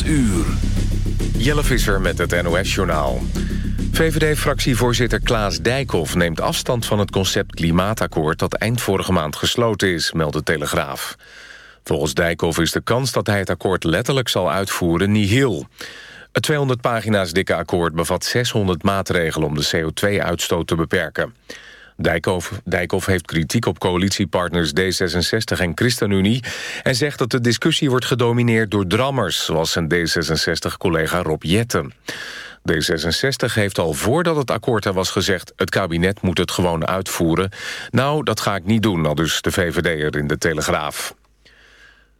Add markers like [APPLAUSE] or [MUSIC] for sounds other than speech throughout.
8 uur. Jelle Visser met het NOS-journaal. VVD-fractievoorzitter Klaas Dijkhoff neemt afstand van het concept klimaatakkoord... dat eind vorige maand gesloten is, meldt de Telegraaf. Volgens Dijkhoff is de kans dat hij het akkoord letterlijk zal uitvoeren nihil. Het 200 pagina's dikke akkoord bevat 600 maatregelen... om de CO2-uitstoot te beperken. Dijkhoff, Dijkhoff heeft kritiek op coalitiepartners D66 en ChristenUnie... en zegt dat de discussie wordt gedomineerd door drammers... zoals zijn D66-collega Rob Jetten. D66 heeft al voordat het akkoord er was gezegd... het kabinet moet het gewoon uitvoeren. Nou, dat ga ik niet doen, al dus de VVD'er in de Telegraaf.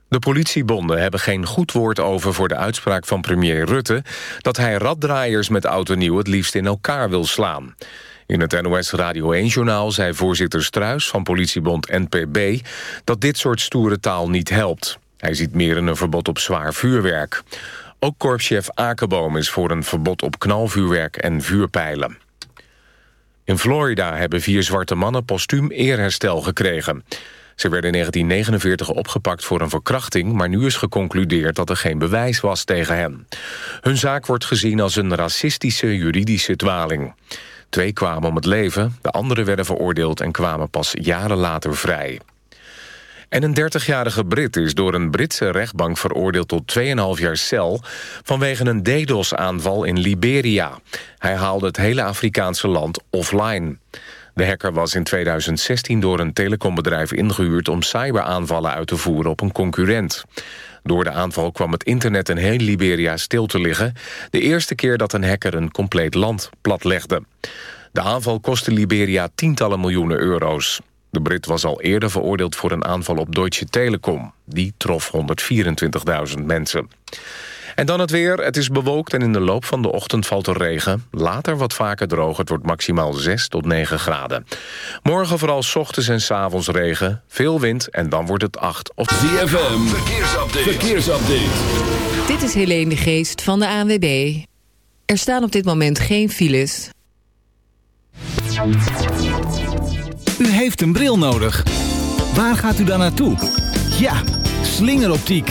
De politiebonden hebben geen goed woord over voor de uitspraak van premier Rutte... dat hij raddraaiers met auto nieuw het liefst in elkaar wil slaan. In het NOS Radio 1-journaal zei voorzitter Struis van politiebond NPB... dat dit soort stoere taal niet helpt. Hij ziet meer in een verbod op zwaar vuurwerk. Ook korpschef Akenboom is voor een verbod op knalvuurwerk en vuurpijlen. In Florida hebben vier zwarte mannen postuum eerherstel gekregen. Ze werden in 1949 opgepakt voor een verkrachting... maar nu is geconcludeerd dat er geen bewijs was tegen hen. Hun zaak wordt gezien als een racistische juridische dwaling. Twee kwamen om het leven, de anderen werden veroordeeld... en kwamen pas jaren later vrij. En een 30-jarige Brit is door een Britse rechtbank veroordeeld tot 2,5 jaar cel... vanwege een DDoS-aanval in Liberia. Hij haalde het hele Afrikaanse land offline. De hacker was in 2016 door een telecombedrijf ingehuurd... om cyberaanvallen uit te voeren op een concurrent. Door de aanval kwam het internet in heel Liberia stil te liggen. De eerste keer dat een hacker een compleet land platlegde. De aanval kostte Liberia tientallen miljoenen euro's. De Brit was al eerder veroordeeld voor een aanval op Deutsche Telekom. Die trof 124.000 mensen. En dan het weer. Het is bewolkt en in de loop van de ochtend valt er regen. Later wat vaker droog. Het wordt maximaal 6 tot 9 graden. Morgen vooral s ochtends en s avonds regen. Veel wind en dan wordt het 8 of... ZFM. Verkeersupdate. Verkeersupdate. Dit is Helene de Geest van de ANWB. Er staan op dit moment geen files. U heeft een bril nodig. Waar gaat u dan naartoe? Ja, slingeroptiek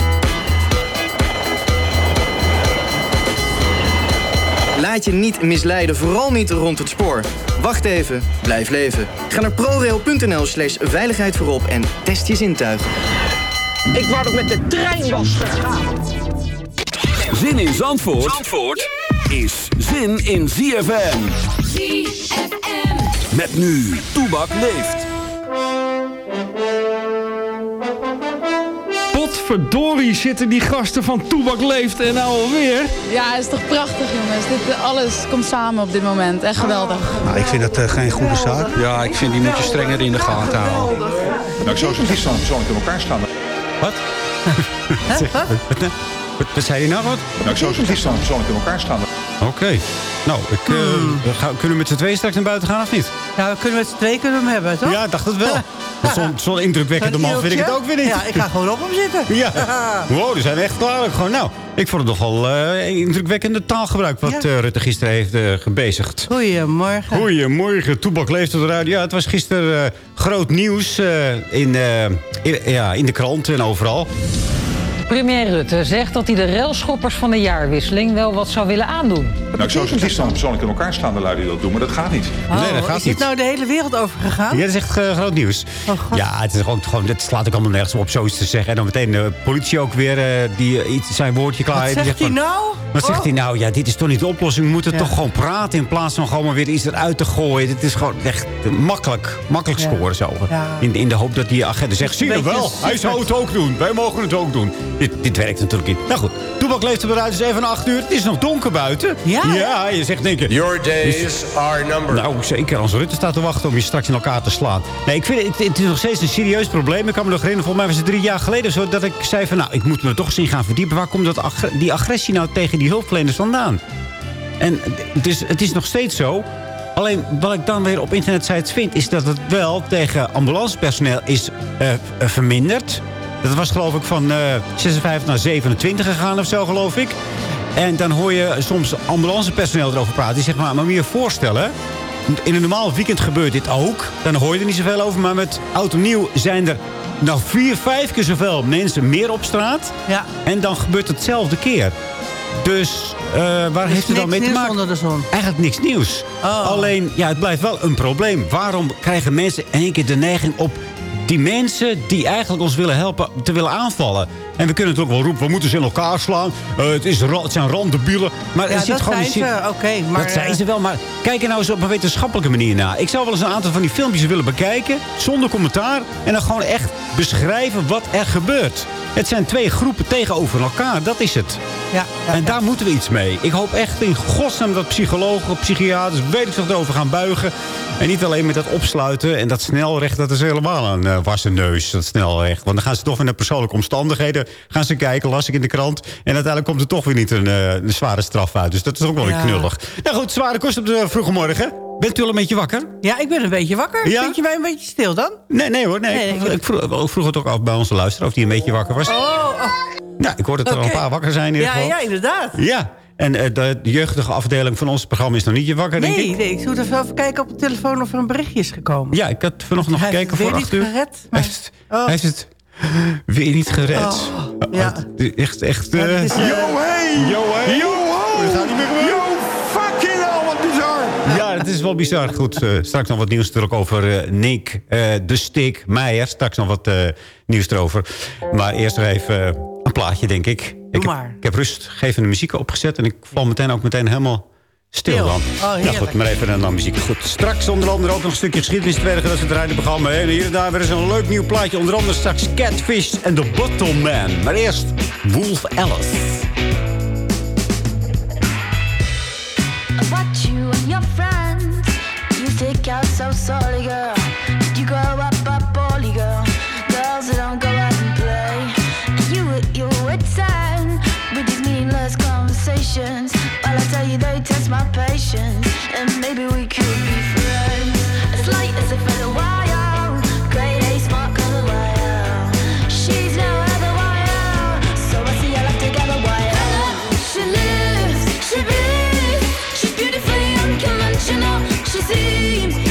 Laat je niet misleiden, vooral niet rond het spoor. Wacht even, blijf leven. Ga naar prorail.nl slash veiligheid voorop en test je zintuigen. Ik wou dat met de trein was gegaan. Zin in Zandvoort, Zandvoort is zin in ZFM. ZFM. Met nu, Toebak leeft. Potverdorie zitten die gasten van Toebak Leeft en nou alweer. Ja, het is toch prachtig jongens. Dit, eh, alles komt samen op dit moment. Echt geweldig. Nou, ik vind dat uh, geen goede zaak. Ja, ik vind die moet je strenger in de gaten houden. Nou, ik zou dan persoonlijk in elkaar slaan. Wat? [LAUGHS] Wat? Wat, wat zei je nou wat? Nou, ik zou ze liefst dan persoonlijk in elkaar slaan. Oké. Nou, ik, uh, ga, kunnen we met z'n tweeën straks naar buiten gaan of niet? Ja, we kunnen met z'n tweeën kunnen we hem hebben, toch? Ja, ik dacht het wel. [LAUGHS] Zo'n zo indrukwekkende man vind ik het ook weer niet. Ja, ik ga gewoon op hem zitten. Ja. [LAUGHS] Wow, die zijn echt klaar. Gewoon, nou, ik vond het nogal uh, indrukwekkende taalgebruik... wat ja. uh, Rutte gisteren heeft uh, gebezigd. Goedemorgen. Goedemorgen. Toebak leeft op de radio. Ja, het was gisteren groot nieuws in, in, ja, in de krant en overal. Premier Rutte zegt dat hij de railschoppers van de jaarwisseling wel wat zou willen aandoen. Nou, ik zou ze liefst dan persoonlijk in elkaar slaan, de lui die dat doen, maar dat gaat niet. Oh, nee, dat gaat is niet. het nou de hele wereld over gegaan? Ja, dat is echt uh, groot nieuws. Oh, ja, het, is gewoon, gewoon, het slaat ook allemaal nergens op zoiets te zeggen. En dan meteen de politie ook weer uh, die iets, zijn woordje klaar. Wat zegt hij nou? Wat oh. zegt hij nou? Ja, dit is toch niet de oplossing. We moeten ja. toch gewoon praten in plaats van gewoon maar weer iets eruit te gooien. Dit is gewoon echt makkelijk, makkelijk scoren ja. zo. Ja. In, in de hoop dat die agent zegt, zie je wel, hij zou het ook doen. Wij mogen het ook doen. Dit, dit werkt natuurlijk niet. Nou goed, Toebak leeft er uit. Het is even 8 uur. Het is nog donker buiten. Ja? Ja, je zegt denken... Your days are numbered. Nou, zeker. Als Rutte staat te wachten om je straks in elkaar te slaan. Nee, ik vind het, het is nog steeds een serieus probleem. Ik kan me nog herinneren, volgens mij was het drie jaar geleden zo... dat ik zei van, nou, ik moet me toch eens in gaan verdiepen. Waar komt dat ag die agressie nou tegen die hulpverleners vandaan? En het is, het is nog steeds zo... Alleen wat ik dan weer op internetsites vind... is dat het wel tegen ambulancepersoneel is uh, verminderd. Dat was geloof ik van uh, 56 naar 27 gegaan of zo, geloof ik. En dan hoor je soms ambulancepersoneel erover praten. Die zegt, maar, maar moet je je voorstellen... in een normaal weekend gebeurt dit ook. Dan hoor je er niet zoveel over. Maar met oud en nieuw zijn er nog vier, vijf keer zoveel mensen meer op straat. Ja. En dan gebeurt het hetzelfde keer. Dus uh, waar dus heeft het dan mee te maken? Onder de zon. Eigenlijk niks nieuws. Oh. Alleen, ja, het blijft wel een probleem. Waarom krijgen mensen in één keer de neiging op die mensen die eigenlijk ons willen helpen te willen aanvallen. En we kunnen het ook wel roepen, we moeten ze in elkaar slaan. Uh, het, is, het zijn randdebielen. Maar ja, er zit dat gewoon zijn ze, oké. Okay, maar... Dat zijn ze wel, maar kijk er nou eens op een wetenschappelijke manier naar. Ik zou wel eens een aantal van die filmpjes willen bekijken, zonder commentaar. En dan gewoon echt beschrijven wat er gebeurt. Het zijn twee groepen tegenover elkaar, dat is het. Ja, ja, en ja. daar moeten we iets mee. Ik hoop echt in godsnaam dat psychologen, psychiaters, weet ik erover gaan buigen. En niet alleen met dat opsluiten en dat snelrecht, dat is helemaal een uh, wassen neus, dat snelrecht. Want dan gaan ze toch weer naar persoonlijke omstandigheden gaan ze kijken, las ik in de krant. En uiteindelijk komt er toch weer niet een, uh, een zware straf uit. Dus dat is ook wel weer knullig. Nou goed, zware kost op de vroege morgen. Bent u al een beetje wakker? Ja, ik ben een beetje wakker. Ja? Vind je mij een beetje stil dan? Nee, nee hoor. Nee. Nee, ik, vroeg, ik vroeg het ook af bij onze luisteraar of die een beetje wakker was. Oh, oh. Ja, ik hoorde dat er al een paar wakker zijn in ieder Ja, geval. ja, inderdaad. Ja, en eh, de, jeugdige afdeling van ons programma is nog niet je wakker, denk Nee, ik. nee, ik moet even even kijken op de telefoon of er een berichtje is gekomen. Ja, ik had vanochtend nog Hij gekeken het voor weer acht niet uur. gered, Hij maar- heeft, Oh. hij heeft het weer niet gered. Oh, ja. Oh, echt, echt... Ja, eh, is, eh, Yo, hey! Yo, hey! Yo, ho! Dat gaat niet meer gebeuren. Yo, fucking hell, wat bizar! Ja, het is wel bizar. Goed, eh, straks nog wat nieuws natuurlijk over eh, Nick eh, de Stick Meijer. Straks nog wat eh, nieuws erover. Maar eerst nog even een plaatje, denk ik. ik, heb, maar. ik heb rustgevende muziek opgezet. En ik val meteen ook meteen helemaal stil dan. Oh, nou goed, maar even een andere muziek. Goed, straks onder andere ook nog een stukje geschiedenis. Tweede gedeelte van het programma. En hier en daar weer eens een leuk nieuw plaatje. Onder andere straks Catfish en The Bottle Man. Maar eerst Wolf Alice. What you and your friends You out so sorry, girl Did you grow my patience And maybe we could be friends. As light as a feather wire Grade A smart color She's no other wire So I see together She lives, she She's beautifully unconventional. She seems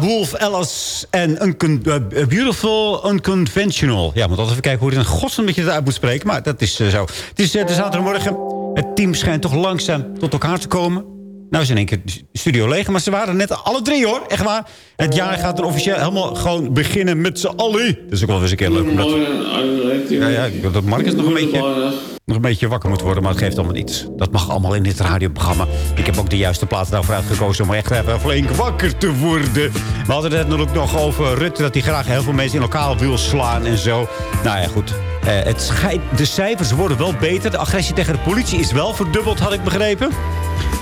Wolf Alice en eh, Beautiful Unconventional. Ja, moet altijd even kijken hoe het in godsnaam dat je het moet spreken. Maar dat is eh, zo. Het is eh, de zaterdagmorgen. Het team schijnt toch langzaam tot elkaar te komen. Nou is in één keer de studio leeg, maar ze waren net alle drie hoor, echt waar. Het jaar gaat er officieel helemaal gewoon beginnen met z'n allen. Dat is ook wel eens een keer leuk. Omdat... Ja, ja, ik wil dat Marcus nog een beetje, nog een beetje wakker moet worden, maar het geeft allemaal niets. Dat mag allemaal in dit radioprogramma. Ik heb ook de juiste plaats daarvoor uitgekozen om echt even flink wakker te worden. We hadden het net ook nog over Rutte, dat hij graag heel veel mensen in elkaar wil slaan en zo. Nou ja, goed. Eh, het schijnt, de cijfers worden wel beter. De agressie tegen de politie is wel verdubbeld, had ik begrepen.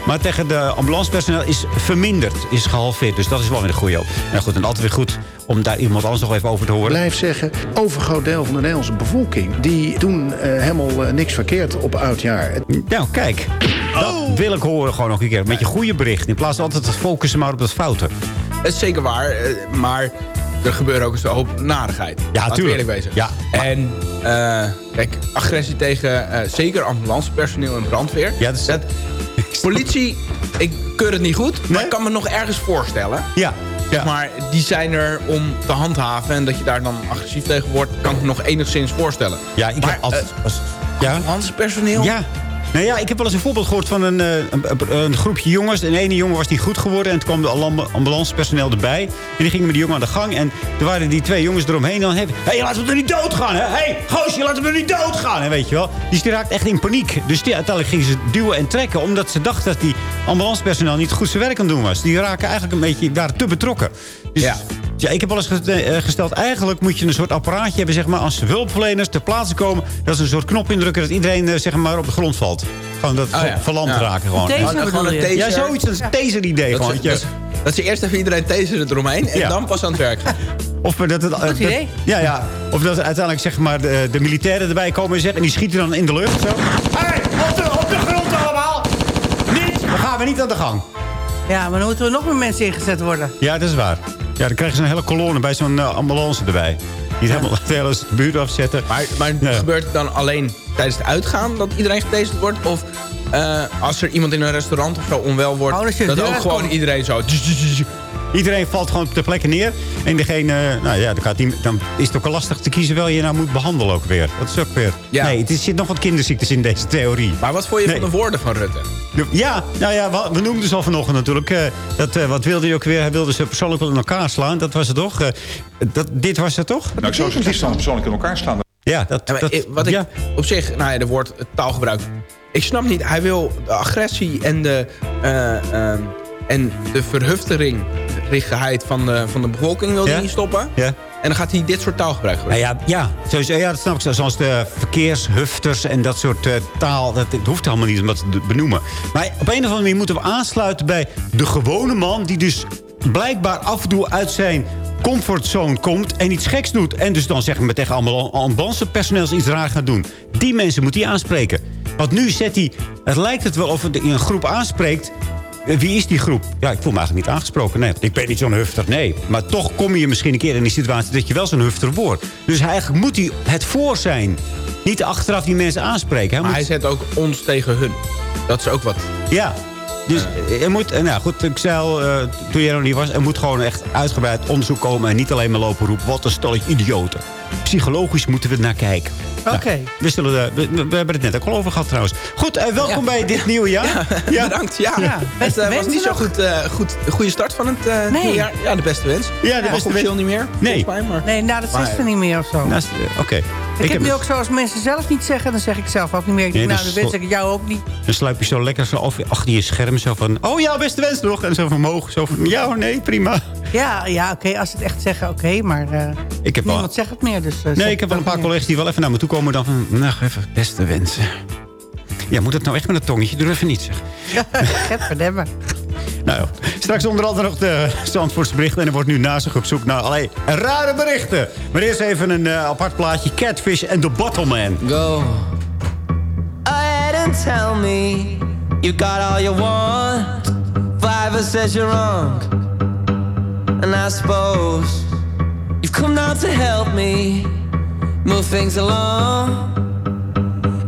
Maar tegen de ambulancepersoneel is verminderd, is gehalveerd. Dus dat is wel weer een goede hoop. Nou goed, en altijd weer goed om daar iemand anders nog even over te horen. Blijf zeggen, overgroot deel van de Nederlandse bevolking... die doen eh, helemaal eh, niks verkeerd op oudjaar. Nou, kijk. Dat wil ik horen gewoon nog een keer. Met je goede bericht. In plaats van altijd te focussen maar op het fouten. Het is zeker waar, eh, maar er gebeurt ook eens een hoop narigheid. Ja, Laten we tuurlijk. eerlijk wezen. Ja, En eh, kijk, agressie tegen eh, zeker ambulancepersoneel en brandweer. Ja, dat is- politie, ik keur het niet goed, maar ik kan me nog ergens voorstellen. Ja. Maar, die zijn er om te handhaven en dat je daar dan agressief tegen wordt, kan ik me nog enigszins voorstellen. Ja, ik maar, heb altijd... eh, als- ja? ambulancepersoneel? Ja. Nou ja, ik heb wel eens een voorbeeld gehoord van een, eh, een, een- groepje jongens. En ene jongen was niet goed geworden. En toen kwam de ambulancepersoneel erbij. En die gingen met die jongen aan de gang. En er waren die twee jongens eromheen. En dan hé, hey, laten we er niet doodgaan, hè? Hé, hey, goosje, laten we er niet doodgaan, hè? Weet je wel? Dus die raakte echt in paniek. Dus die, uiteindelijk gingen ze duwen en trekken. Omdat ze dachten dat die ambulancepersoneel niet goed zijn werk aan het doen was. Die raken eigenlijk een beetje, waren te betrokken. Dus, ja. Ja, ik heb wel eens ge- eh, gesteld, eigenlijk moet je een soort apparaatje hebben, zeg maar, als hulpverleners ter plaatse komen, dat ze een soort knop indrukken dat iedereen, eh, zeg maar, op de grond valt. Gewoon dat Oh ja. verlamd Ja. raken gewoon. Een taser Ja, zoiets, dat is een taser-idee Dat, gewoon. ze, dat, dat ze eerst even iedereen taseren eromheen en Ja. dan pas aan het werk gaan. Of dat het, idee. ja, ja. Of dat uiteindelijk zeg maar, de, de militairen erbij komen en zeggen, en die schieten dan in de lucht. Zo. Hey, op, de, op de grond allemaal! Niet! Dan gaan we niet aan de gang. Ja, maar dan moeten er nog meer mensen ingezet worden. Ja, dat is waar. Ja, dan krijgen ze een hele kolonne bij zo'n eh, ambulance erbij. Die helemaal de hele buurt afzetten. Maar, maar gebeurt het dan alleen tijdens het uitgaan dat iedereen getaserd wordt? Of eh, als er iemand in een restaurant of zo onwel wordt, Oh, dat ook gewoon iedereen zo... Iedereen valt gewoon ter plekke neer. En degene, eh, nou ja, dan, gaat die, dan is het ook wel lastig te kiezen wel je nou moet behandelen ook weer. Dat is ook weer. Nee, het is- zit nog wat kinderziektes in deze theorie. Maar wat vond je van de woorden van Rutte? Ja, nou ja, we, we noemden ze al vanochtend natuurlijk. eh, dat, eh, wat wilde hij ook weer? Hij wilde ze persoonlijk wel in elkaar slaan. Dat was het toch? Dat, dit was het toch? Nou, ik zou ze het liefst dan persoonlijk in elkaar slaan. Ja, dat... Ja, maar dat ik- wat ik op zich, nou ja, er wordt taalgebruik. Ik snap niet, hij wil de agressie en de, eh, ehm, en de verhufteringheid van de, van de bevolking wil hij Ja? niet stoppen. Ja. En dan gaat hij dit soort taalgebruik Nou gebruiken. ja, ja, sowieso, ja, dat snap ik. zo. Zoals de verkeershufters en dat soort eh, taal. Dat, het hoeft helemaal niet om dat te benoemen. Maar op een of andere manier moeten we aansluiten bij de gewone man... die dus blijkbaar af en toe uit zijn comfortzone komt en iets geks doet. En dus dan zeggen we tegen ambul- ambulancepersoneels iets raar gaat doen. Die mensen moet hij aanspreken. Want nu zet hij... Het lijkt het wel of hij een groep aanspreekt... Eh, Wie is die groep? Ja, ik voel me eigenlijk niet aangesproken. Nee, ik ben niet zo'n hufter. Nee, maar toch kom je misschien een keer in die situatie... dat je wel zo'n hufter wordt. Dus eigenlijk moet hij het voor zijn. Niet achteraf die mensen aanspreken. Hij Maar moet- hij zet ook ons tegen hun. Dat is ook wat. Ja, dus er moet, eh, nou goed, ik zei al, eh, toen jij nog niet was... er moet gewoon echt uitgebreid onderzoek komen... en niet alleen maar lopen roepen, wat een stelletje idioten. Psychologisch moeten we naar kijken. Oké. Nou, we, zullen, eh, we, we hebben het net ook al over gehad trouwens. Goed, eh, welkom Ja. bij dit nieuwe jaar. Ja, bedankt. Ja, Ja, het eh, was niet zo goed, eh, goed. Goede start van het eh Nee. nieuwe jaar. Ja, de beste wens. Ja, de beste wens. niet meer. Nee. mij, maar... Nee, na de zesde niet meer of zo. Nou, is- Oké. ik, heb nu ook zo, als mensen zelf niet zeggen, dan zeg ik zelf ook niet meer. Ik denk, Nee, nou, dat de wens ik jou ook niet. Dan sluip je zo lekker zo af, achter je scherm. Zo van, oh ja, beste wens nog. En zo van omhoog. Zo van, ja, oh nee, prima. Ja, ja oké, als ze het echt zeggen, oké, maar eh, Ik heb wel, niemand zegt het meer. Dus, eh, nee, ik heb wel een paar collega's die wel even naar me toe komen. Dan van, nou, even beste wensen. Ja, moet het nou echt met een tongetje? Doe even niet, zeg. niet. [LAUGHS] Gadverdamme. Nou, ja. straks onder andere nog de Zandvoortse berichten. En er wordt nu na zich op zoek naar allerlei rare berichten. Maar eerst even een eh, apart plaatje. Catfish en The Bottleman. Go ahead and tell me you got all you want. Fiverr says you're wrong. And I suppose you've come down to help me move things along.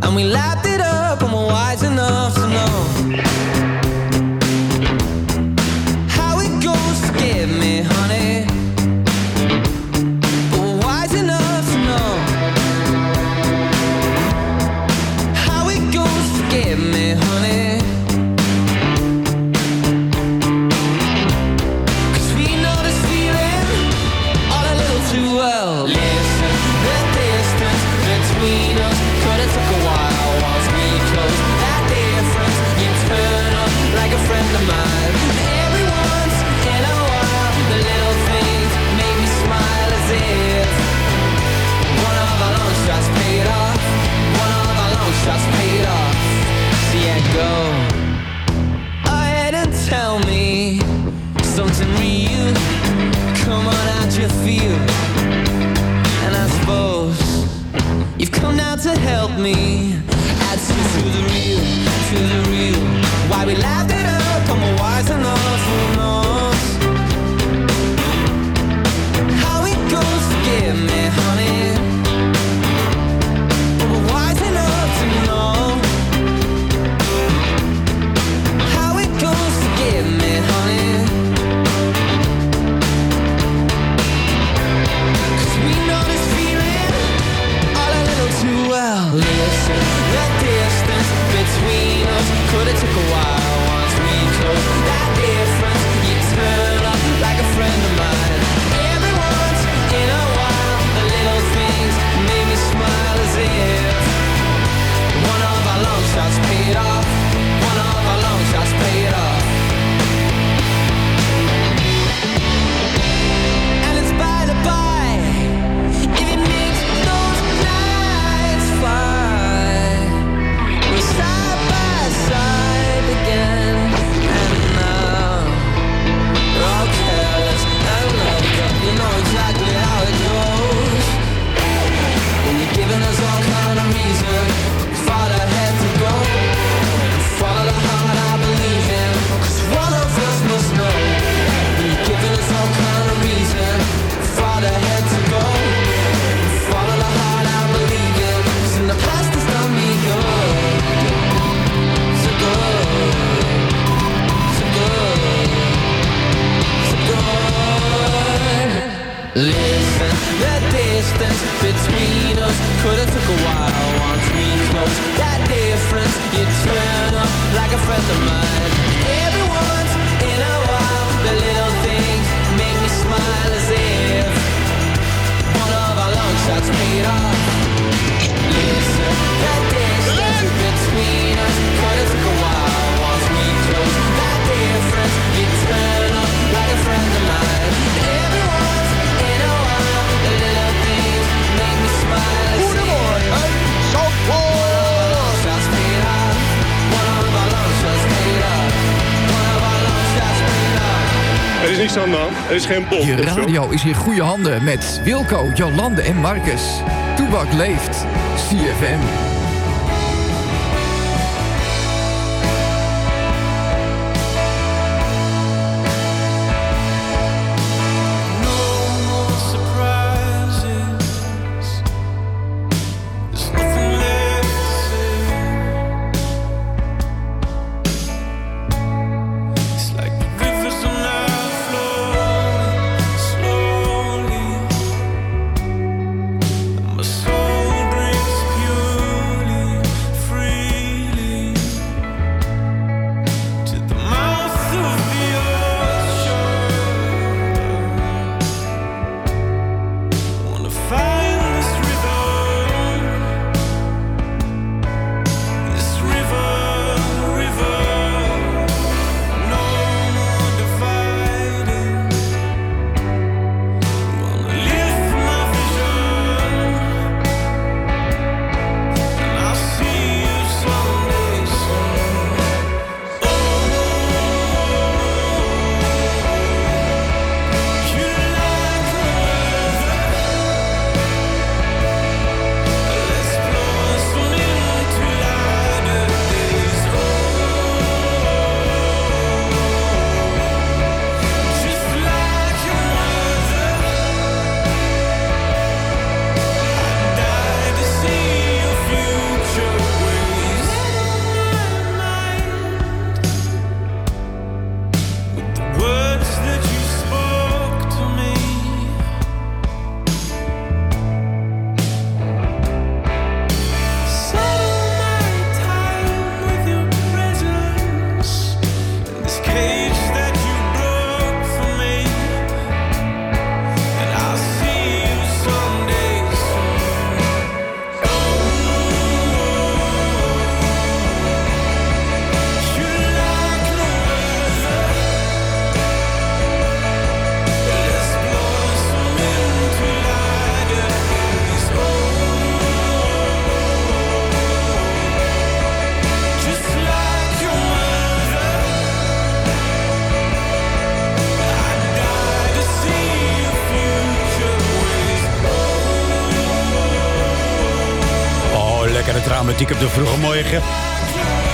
And we lapped it up and we're wise enough to know me. I'd see through the real, through the real. aan de. Er is geen bom. Je radio is in goede handen met Wilco, Jolande en Marcus. Toebak leeft. CFM.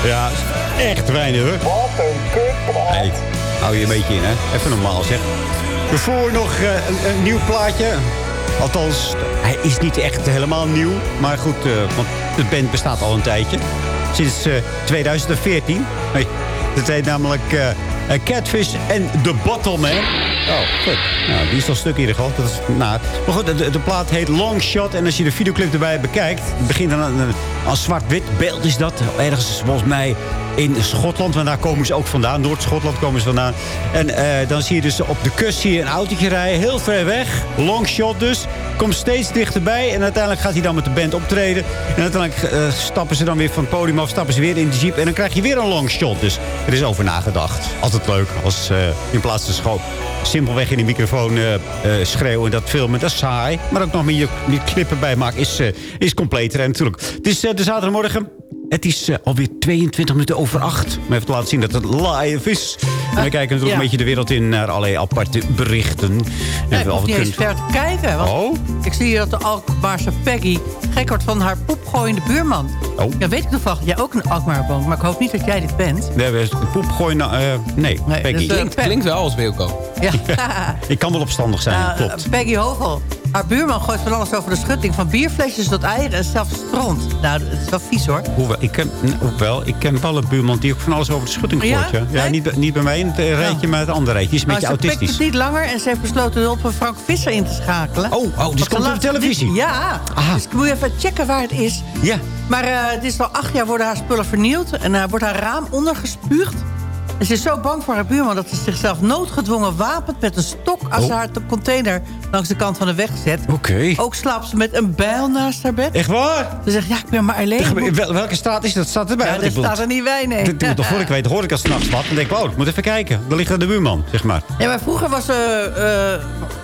Ja, echt weinig hoor. Wat een kutplaat. Hey, hou je een beetje in, hè? Even normaal, zeg. Daarvoor nog eh, een, nieuw plaatje. Althans, hij is niet echt helemaal nieuw. Maar goed, eh, want de band bestaat al een tijdje. Sinds eh, 2014. Nee, dat heet namelijk eh, Catfish en The Bottleman. Oh, goed. Nou, die is al stuk in ieder. Dat is naar. Maar goed, de, de plaat heet Long Shot. En als je de videoclip erbij bekijkt... Begint dan een, aan zwart-wit beeld is dat. Ergens volgens mij in Schotland. Want daar komen ze ook vandaan. Noord-Schotland komen ze vandaan. En eh, dan zie je dus op de kust je een autootje rijden. Heel ver weg. Long shot dus. Komt steeds dichterbij. En uiteindelijk gaat hij dan met de band optreden. En uiteindelijk eh, stappen ze dan weer van het podium af. Stappen ze weer in de jeep. En dan krijg je weer een long shot. Dus er is over nagedacht. Altijd leuk. Als eh, in plaats van gewoon simpelweg in de microfoon eh, eh, schreeuwen. En dat filmen. Dat is saai. Maar ook nog meer, meer clippen bij maken is, eh, is completer. En natuurlijk. Het is de zaterdagmorgen. Het is eh, alweer 22 minuten over 8. Om even te laten zien dat het live is. En we kijken natuurlijk ja. een beetje de wereld in naar allerlei aparte berichten. Ja, ik we hoef al niet eens kunnen- ver te kijken. Want Oh? Ik zie hier dat de Alkmaarse Peggy gek wordt van haar poepgooiende buurman. Oh. Ja, weet ik toevallig dat jij ook een Alkmaar woont. Maar ik hoop niet dat jij dit bent. We hebben een poep gooien. na- eh, nee, Peggy. dus, eh, Klinkt, klinkt wel als Wilco. Ja. [LAUGHS] Ik kan wel opstandig zijn, Nou, klopt. Peggy Hovel. Haar buurman gooit van alles over de schutting. Van bierflesjes tot eieren en zelfs stront. Nou, het is wel vies hoor. Hoewel, ik ken, hoewel, ik ken wel een buurman die ook van alles over de schutting Ja? gooit. Ja, ja Nee? niet, bij- niet bij mij in het eh, rijtje, maar het andere rijtje. Is een Maar beetje ze autistisch. het niet langer en ze heeft besloten de hulp van Frank Visser in te schakelen. Oh, oh dus ze komt op de televisie. Ja, dus ik moet even checken waar het is. Ja. Maar eh, het is al acht jaar worden haar spullen vernield en uh, wordt haar raam ondergespuugd. En ze is zo bang voor haar buurman dat ze zichzelf noodgedwongen wapent met een stok... als Oh. ze haar de container langs de kant van de weg zet. Oké. Ook slaapt ze met een bijl naast haar bed. Echt waar? Ze zegt, ja, ik ben maar alleen. Wel- wel- welke straat is dat? Staat erbij? Ja, er wil- staat er niet bij, nee. Dat toch voor ik weet, hoor ik als s'nachts wat. Dan denk ik, oh, ik moet even kijken. Dan ligt de buurman, zeg maar. Ja, maar vroeger was, eh,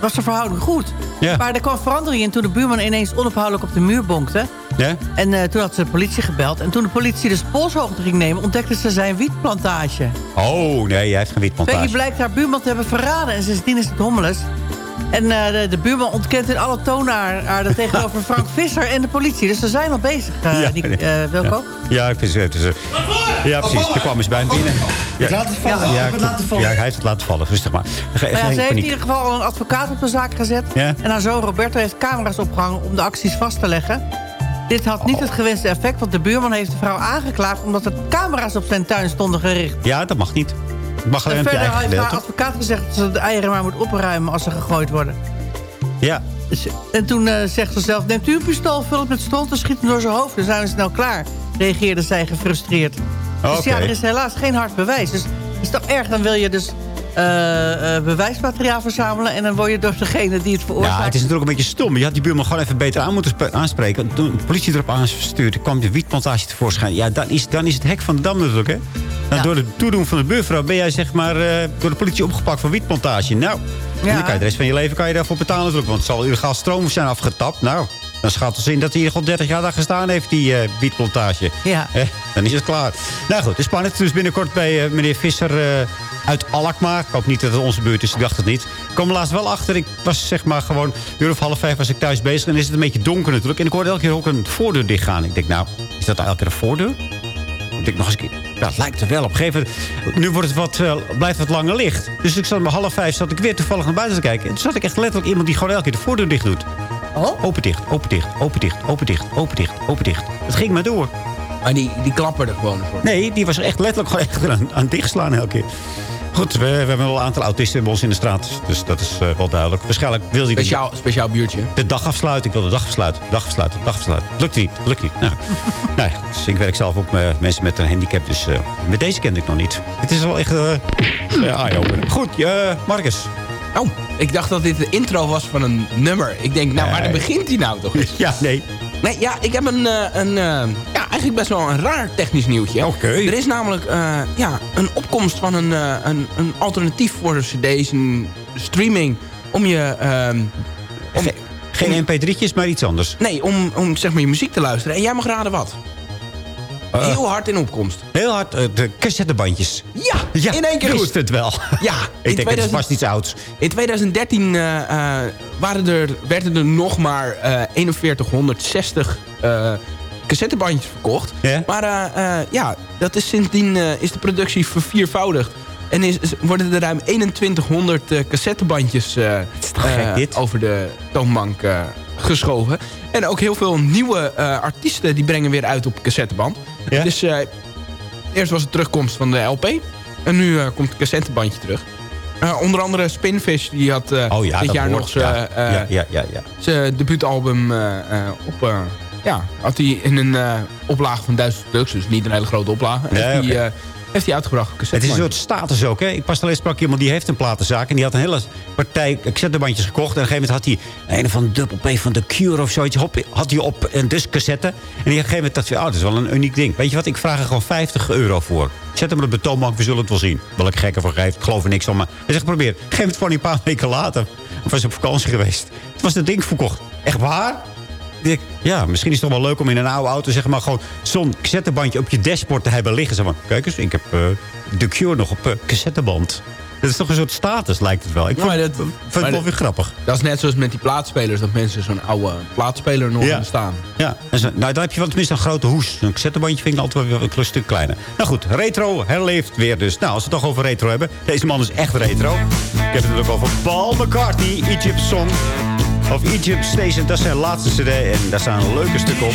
was de verhouding goed. Ja. Maar er kwam verandering in toen de buurman ineens onophoudelijk op de muur bonkte. Ja? En eh, toen had ze de politie gebeld. En toen de politie dus polshoogte ging nemen... ontdekte ze zijn wietplantage. Oh, nee, hij heeft geen witplantage. Peggy blijkt haar buurman te hebben verraden. En sindsdien is het hommeles. En eh, de, de buurman ontkent in alle dat tegenover [LAUGHS] Frank Visser en de politie. Dus ze zijn al bezig, eh Ja, Wilco. Ja, ik vind het... is- Ja, precies. Er kwam eens bij hem binnen. Ja, Ik laat het vallen. Ja, Ik ja, laten vallen. ja, hij heeft het laten vallen. Rustig maar. Ge- Nou ja, ze heeft in ieder geval al een advocaat op de zaak gezet. Ja. En haar zoon Roberto heeft camera's opgehangen om de acties vast te leggen. Dit had niet het gewenste effect, want de buurman heeft de vrouw aangeklaagd... omdat er camera's op zijn tuin stonden gericht. Ja, dat mag niet. Het mag alleen En op je verder eigen heeft haar advocaat gezegd dat ze de eieren maar moet opruimen als ze gegooid worden. Ja. Dus- En toen eh, zegt ze zelf, neemt u een pistool, vul het met stront en schiet hem door zijn hoofd. Dan zijn we snel klaar, reageerde zij gefrustreerd. Dus Oké. ja, er is helaas geen hard bewijs. Dus is toch erg, dan wil je dus eh, eh, bewijsmateriaal verzamelen... en dan word je door degene die het veroorzaakt... Ja, het is natuurlijk een beetje stom. Je had die buurman gewoon even beter aan moeten aanspreken. Toen de politie erop aanstuurde, kwam de wietplantage tevoorschijn. Ja, dan is, dan is het hek van de dam natuurlijk, hè? Dan door het toedoen van de buurvrouw ben jij zeg maar eh, door de politie opgepakt voor wietplantage. Nou, dan kan je de rest van je leven kan je daarvoor betalen natuurlijk. Want het zal illegaal stroom zijn afgetapt. Nou, dan schatten ze in dat hij hier al 30 jaar daar gestaan heeft, die wietplantage. Ja. Eh, dan is het klaar. Nou goed, het is spannend. Dus binnenkort bij meneer Visser uit Alkmaar. Ik hoop niet dat het onze buurt is, ik dacht het niet. Ik kwam laatst wel achter. Ik was zeg maar gewoon, een uur of half vijf was ik thuis bezig. En is het een beetje donker natuurlijk. En ik hoorde elke keer ook een voordeur dichtgaan. Ik denk, nou, is dat elke keer een voordeur? Ik denk nog eens een keer. Het lijkt er wel op. een gegeven moment, nu wordt het wat, eh, blijft het langer licht. Dus ik zat om half vijf zat ik weer toevallig naar buiten te kijken. En toen zat ik echt letterlijk iemand die gewoon elke keer de voordeur dicht doet. Oh? Open dicht, open dicht, open dicht, open dicht, open dicht, open dicht. Het ging maar door. Maar die, die klapperde gewoon voor. Nee, die was echt letterlijk gewoon echt aan, aan het dichtslaan elke keer. Goed, we, we hebben wel een aantal autisten bij ons in de straat. Dus dat is eh, wel duidelijk. Waarschijnlijk wil hij... Speciaal, speciaal buurtje. De dag afsluiten. Ik wil de dag afsluiten. Dag afsluiten. Dag afsluiten. Lukt niet. Lukt niet. Nou, [LAUGHS] nou dus ik werk zelf ook met mensen met een handicap. Dus eh, met deze kende ik nog niet. Het is wel echt uh, eye-opener. Goed, uh, Marcus. Oh, ik dacht dat dit de intro was van een nummer. Ik denk, nou, waar Nee. begint hij nou toch eens? [LAUGHS] Ja, nee. Nee, ja, ik heb een, eh, een eh, ja, eigenlijk best wel een raar technisch nieuwtje. Oké. Er is namelijk eh, ja, een opkomst van een, een, een alternatief voor de cd's, een streaming, om je... ehm, om, Geen mp3'tjes, maar iets anders. nee, om, om zeg maar je muziek te luisteren. En jij mag raden wat. Eh, Heel hard in opkomst. Heel hard. eh, de cassettebandjes. Ja, Ja, in één keer goed. het wel. Ja, [LAUGHS] ik denk, het is vast iets ouds. In 2013 eh, waren er, werden er nog maar eh 4160 eh, cassettebandjes verkocht. Maar ja, dat is sindsdien is de productie verviervoudigd. En is, is- worden er ruim 2100 eh, cassettebandjes eh, over de toonbank eh, geschoven. En ook heel veel nieuwe eh, artiesten die brengen weer uit op cassetteband. Dus eh, eerst was het terugkomst van de LP. En nu eh, komt het cassettebandje terug. Onder andere Spinfish, die had Oh ja, dit jaar nog zijn ja. Ja, ja, ja, ja. zijn debuutalbum op... ja, had hij in een oplage van 1000 stuks, dus niet een hele grote oplage. Nee, eh, heeft hij uitgebracht. Het is een soort status ook. Hè? Ik pas alleen sprak iemand die heeft een platenzaak. En die had een hele partij cassettebandjes gekocht. En op een gegeven moment had hij een van Double P van The Cure of zoiets. Hop, had hij op een discassette. En die op een gegeven moment dacht hij, oh, dat is wel een uniek ding. Weet je wat, ik vraag er gewoon 50 euro voor. Zet hem op de toonbank, we zullen het wel zien. Wel ik gek ervoor geef, ik geloof er niks van. Maar hij zegt, probeer. Geef het voor een paar [LAUGHS] weken later. Of was op vakantie geweest. Het was dat ding verkocht. Echt waar? Ik denk, Ja, misschien is het toch wel leuk om in een oude auto zeg maar, gewoon zo'n cassettebandje op je dashboard te hebben liggen. Zeg maar, kijk eens, ik heb eh The Cure nog op eh, cassetteband. Dat is toch een soort status, lijkt het wel. Ik Ja, vond, dat- vind het wel dat- weer grappig. Dat is net zoals met die plaatspelers, dat mensen zo'n oude plaatspeler nog Ja. staan. Ja, en zo- nou, dan heb je wel tenminste een grote hoes. Een cassettebandje vind ik altijd wel een klein stuk kleiner. Nou goed, retro herleeft weer dus. Nou, als we het toch over retro hebben. Deze man is echt retro. Ik heb het natuurlijk over Paul McCartney, Egypt Song. Of Egypt Station, dat is zijn laatste cd. En daar staan leuke stukken op.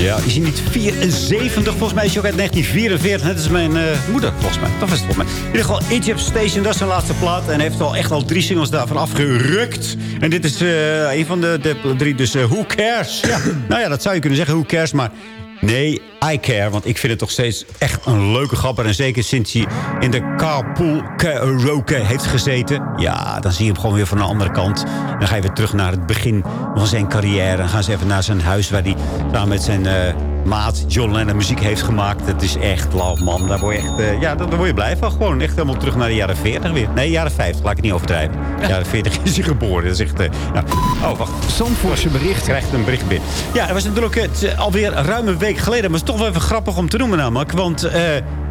Ja, is hij niet 74? Volgens mij is hij ook uit 1944. Net als mijn eh, moeder, volgens mij. Dat was het volgens mij. In ieder geval Egypt Station, dat is zijn laatste plaat. En hij heeft al echt al drie singles daarvan afgerukt. En dit is eh, een van de, de drie, dus eh, Who Cares? Ja, nou ja, dat zou je kunnen zeggen, Who Cares? Maar nee, I care. Want ik vind het toch steeds echt een leuke grapper. En zeker sinds hij in de carpool karaoke heeft gezeten. Ja, dan zie je hem gewoon weer van de andere kant. Dan ga je weer terug naar het begin van zijn carrière. Dan gaan ze even naar zijn huis waar hij samen met zijn eh, maat John Lennon muziek heeft gemaakt. Het is echt lauw, man. Daar word je echt, eh, ja, daar daar word je blij van. Gewoon echt helemaal terug naar de jaren 40 weer. Nee, jaren 50, laat ik het niet overdrijven. Jaren 40 is hij geboren. Dat is echt, eh, ja. Oh, wacht. Zandvoortse bericht. Krijgt een bericht binnen. Ja, dat was natuurlijk het, eh, alweer ruim een week geleden. Maar het is toch wel even grappig om te noemen namelijk. Want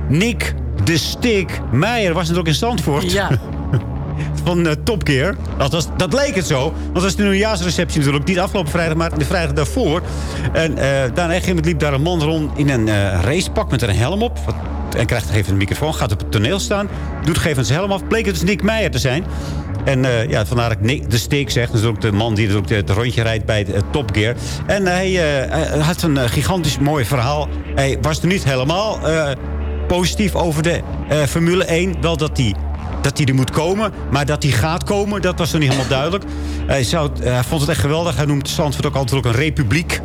Nick de Stick Meijer was natuurlijk in Zandvoort. Ja. [LAUGHS] van eh, Top Gear. Dat, leek het zo. Want dat was de nieuwjaarsreceptie natuurlijk. Niet afgelopen vrijdag, maar de vrijdag daarvoor. En eh daarna moment liep daar een man rond in een eh, racepak met een helm op. En krijgt even een microfoon, gaat op het toneel staan. Doet gegeven zijn helm af. Bleek het dus Nick Meijer te zijn. En eh, ja, vandaar dat ik de Steek zeg. Dat is ook de man die ook het rondje rijdt bij de, Top Gear. En hij, had een gigantisch mooi verhaal. Hij was er niet helemaal positief over de Formule 1. Wel dat hij dat hij er moet komen. Maar dat hij gaat komen, dat was nog niet helemaal duidelijk. Hij, zou, vond het echt geweldig. Hij noemt Zandvoort ook altijd ook een republiek.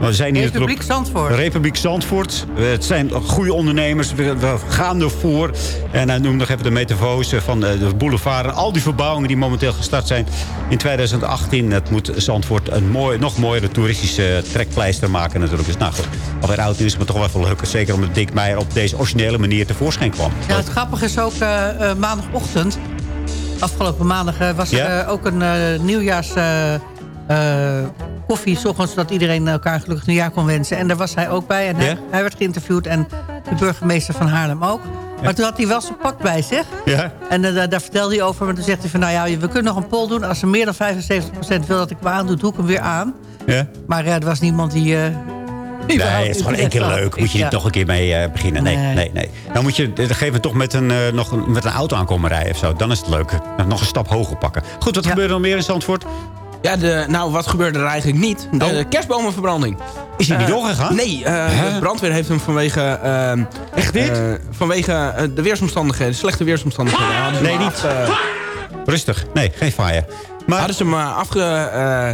Maar We zijn hier Republiek Zandvoort. Republiek Zandvoort. Eh, Het zijn goede ondernemers. We, gaan ervoor. En hij noemt nog even de metafoze van eh, de boulevard. En al die verbouwingen die momenteel gestart zijn in 2018. Het moet Zandvoort een mooi, nog mooiere toeristische trekpleister maken natuurlijk. Dus nou goed, alweer oud is, maar toch wel even leuk. Zeker omdat Dick Meijer op deze originele manier tevoorschijn kwam. Ja, het grappige is ook eh, eh, maandagochtend... afgelopen maandag eh, was Ja? er eh, ook een eh, nieuwjaars... eh, eh, koffie, s ochtends, zodat iedereen elkaar gelukkig nieuwjaar kon wensen. En daar was hij ook bij. En hij, Ja? hij werd geïnterviewd en de burgemeester van Haarlem ook. Maar toen had hij wel zijn pak bij zich. Ja? En eh, daar- vertelde hij over. Maar toen zegt hij van, nou ja, we kunnen nog een poll doen. Als er meer dan 75% wil dat ik me aandoe, doe ik hem weer aan. Ja? Maar ja, er was niemand die... eh, Nee, het is gewoon één keer leuk. Moet je Ja. nog een keer mee beginnen? Nee, nee, Nee. Dan moet je moment toch met een, nog een, met een auto aankomen rijden of zo. Dan is het leuk. Dan Nog een stap hoger pakken. Goed, wat gebeurde er nog meer in Zandvoort? Ja, de, nou, wat gebeurde er eigenlijk niet? De kerstbomenverbranding. Oh. Is die niet Eh, doorgegaan? Nee, eh, de brandweer heeft hem vanwege... ehm, Echt dit? eh, vanwege eh, de weersomstandigheden, slechte weersomstandigheden. Nee, niet. af, eh, Rustig. Nee, geen fire. Maar hadden ze hem eh, afge, eh,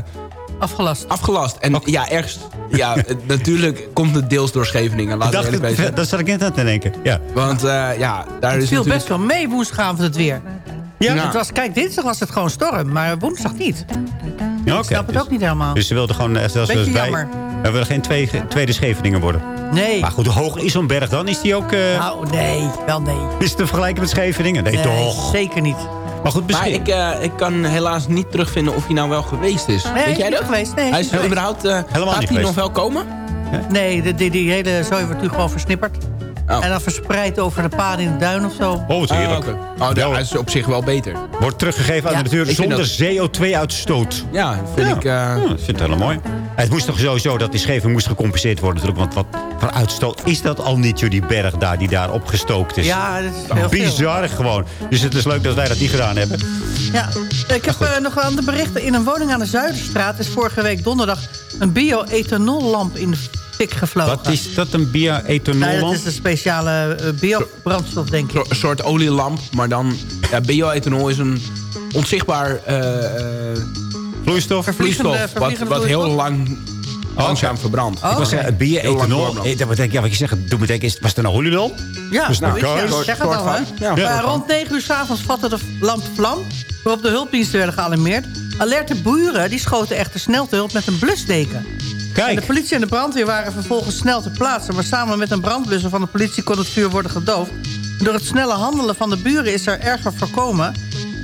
afgelast. afgelast. En ja, ergens... Ja, [LAUGHS] eh, natuurlijk komt het deels door Scheveningen. Laten we eerlijk het- dat zat ik net aan te denken. Ja. Want eh, ja, daar Het is viel natuurlijk... best wel mee woensdagavond het weer. Ja? Het was, kijk, dinsdag was het gewoon storm, maar woensdag niet. Ja, oké. Ik snap het Dus- ook niet helemaal. Dus ze wilden gewoon... eh, Beetje wij, jammer. We willen geen twee, tweede Scheveningen worden. Nee. Maar goed, hoe hoog is zo'n berg dan? Is die ook... eh, Nou, nee, wel nee. is het te vergelijken met Scheveningen? Nee, toch? zeker niet. Maar goed, Maar misschien... ik, eh, ik kan helaas niet terugvinden of hij nou wel geweest is. Nee, Weet hij jij dat? geweest. Nee, hij is is niet überhaupt... eh Helemaal gaat niet hij geweest. nog wel komen? Nee, de, die, die hele zooi wordt nu gewoon versnipperd. Oh. En dan verspreid over de paden in de duin of zo. Oh, wat Ah, heerlijk. oké. Oh, dat is op zich wel beter. Wordt teruggegeven aan Ja, de natuur zonder dat- CO2-uitstoot. Ja, vind ik... eh, Ja, dat vind ik helemaal mooi. Het moest toch sowieso dat die scheven moest gecompenseerd worden natuurlijk. Want wat voor uitstoot is dat al niet, joh, die berg daar die daar opgestookt is. Ja, dat is heel veel. Bizar gewoon. Dus het is leuk dat wij dat niet gedaan hebben. Ja, ik heb eh, nog wel andere berichten. In een woning aan de Zuiderstraat is vorige week donderdag... een bio-ethanollamp in de gevlogen. Wat is dat, een bia-ethanol? Nee, dat is een speciale eh, biobrandstof, denk ik. Een soort olielamp, maar dan... Ja, bio-ethanol is een onzichtbaar eh, eh, Vloeistof? vloeistof... Wat, vervliegende wat heel vloeistof? lang, langzaam verbrandt. Oh, Ik was zeggen, bier, Heel lang ethanol. Eh, dat betekent, ja, wat je zegt, doe me denken, is, was het een olielamp? Ja, Dus nou, ja, zeg het al, hè? Ja, rond 9 uur s'avonds vatte de lamp vlam... waarop de hulpdiensten werden gealarmeerd. Alerte buren die schoten echter snel te hulp met een blusdeken. En de politie en de brandweer waren vervolgens snel ter plaatse... maar samen met een brandblusser van de politie kon het vuur worden gedoofd. Door het snelle handelen van de buren is er erger voorkomen...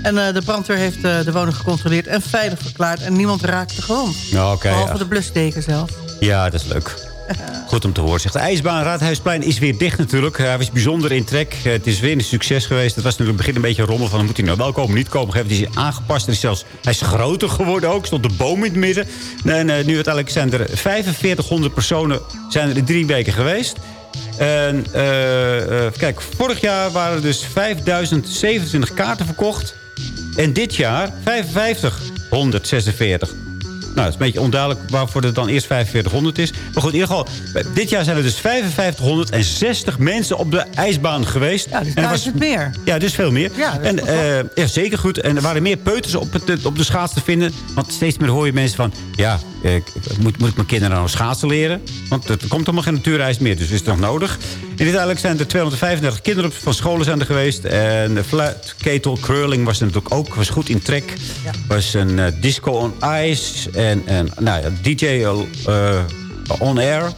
En eh, de brandweer heeft eh, de woning gecontroleerd en veilig verklaard... en niemand raakte gewond. Oké, Behalve ja. de blusdeken zelf. ja, dat is leuk. Goed om te horen. Zegt de ijsbaan Raadhuisplein is weer dicht natuurlijk. Hij was bijzonder in trek. Eh, Het is weer een succes geweest. Het was natuurlijk in het begin een beetje rommel van... moet hij nou wel komen, niet komen? Moment is hij aangepast. En zelfs, hij is groter geworden ook. Stond de boom in het midden. En eh, nu uiteindelijk zijn er 4500 personen zijn er in drie weken geweest. En eh, kijk, vorig jaar waren er dus 5027 kaarten verkocht. En dit jaar 5546. Nou, het is een beetje onduidelijk waarvoor het dan eerst 4500 is. Maar goed, in ieder geval, dit jaar zijn er dus 5560 mensen op de ijsbaan geweest. Ja, dus En is het meer. Ja, dus veel meer. Ja, en, eh, ja, zeker goed. En er waren meer peuters op, het, op de schaats te vinden. Want steeds meer hoor je mensen van... Ja, ik- moet, moet ik mijn kinderen nou schaatsen leren? Want er komt helemaal geen natuurreis meer. Dus is het nog nodig? En uiteindelijk zijn er 235 kinderen van scholen zijn er geweest. En de flat ketel curling was er natuurlijk ook. Was goed in trek. Was een eh, disco on ice. En, en nou ja, DJ eh, on air.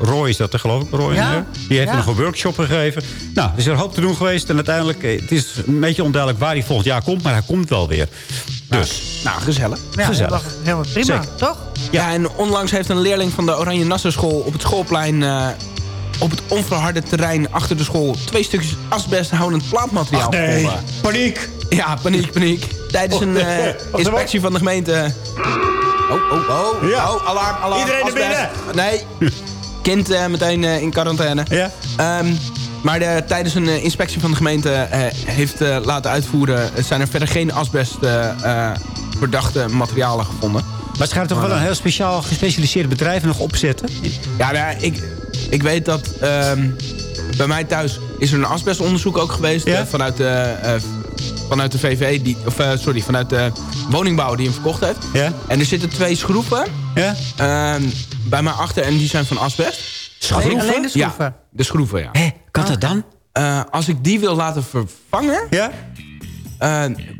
Roy is dat, hè, geloof ik. Roy Ja. Die heeft ja. nog een workshop gegeven. Nou, er is er hoop te doen geweest. En uiteindelijk, eh, het is een beetje onduidelijk waar hij volgend jaar komt. Maar hij komt wel weer. Dus, Nou, gezellig. Ja, Gezellig. helemaal- prima, Zeker. toch? Ja, en onlangs heeft een leerling van de Oranje Nassenschool op het schoolplein... eh, op het onverharde terrein achter de school... twee stukjes asbesthoudend plaatmateriaal Ach, nee. gevonden. paniek. Ja, paniek, paniek. Tijdens een eh, [LAUGHS] Wacht, inspectie van de gemeente... Oh, oh, oh. Ja. Oh, alarm, alarm. Iedereen naar asbest. Nee. [LAUGHS] Kind eh, meteen in quarantaine. Ja. Ehm, maar de, tijdens een eh, inspectie van de gemeente eh, heeft eh, laten uitvoeren... zijn er verder geen asbest verdachte materialen gevonden. Maar ze gaan toch wel een heel speciaal gespecialiseerd bedrijf nog opzetten? Ja, nou, ik, ik weet dat ehm, bij mij thuis is er een asbestonderzoek ook geweest... vanuit, de, eh, vanuit de VV, die, of sorry, vanuit de woningbouw die hem verkocht heeft. Ja? En er zitten twee schroeven ja? ehm, bij mij achter en die zijn van asbest. Schroeven? Alleen de schroeven? Ja, de schroeven, ja. Kan dat dan? Eh, als ik die wil laten vervangen, ja?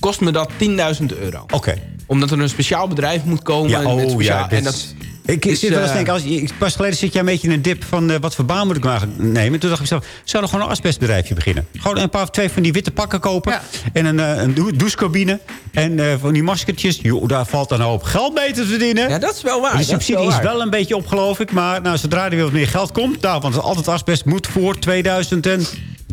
kost me dat 10.000 euro. Oké. Omdat er een speciaal bedrijf moet komen. Ja, met oh speciaal, ja. dit en dat, is- ik is, zit wel eens eh, te denken, als, ik- pas geleden zit jij een beetje in een dip van... eh, wat voor baan moet ik nou eigenlijk nemen? Toen dacht ik zelf, zou er gewoon een asbestbedrijfje beginnen? Gewoon een paar of twee van die witte pakken kopen. En een, eh, een dou- douchecabine. En eh, van die maskertjes. Joh, daar valt dan een hoop geld mee te verdienen. Ja, dat is wel waar. De is subsidie wel is wel een beetje op, geloof ik. Maar nou, zodra er weer wat meer geld komt... Nou, want altijd asbest moet voor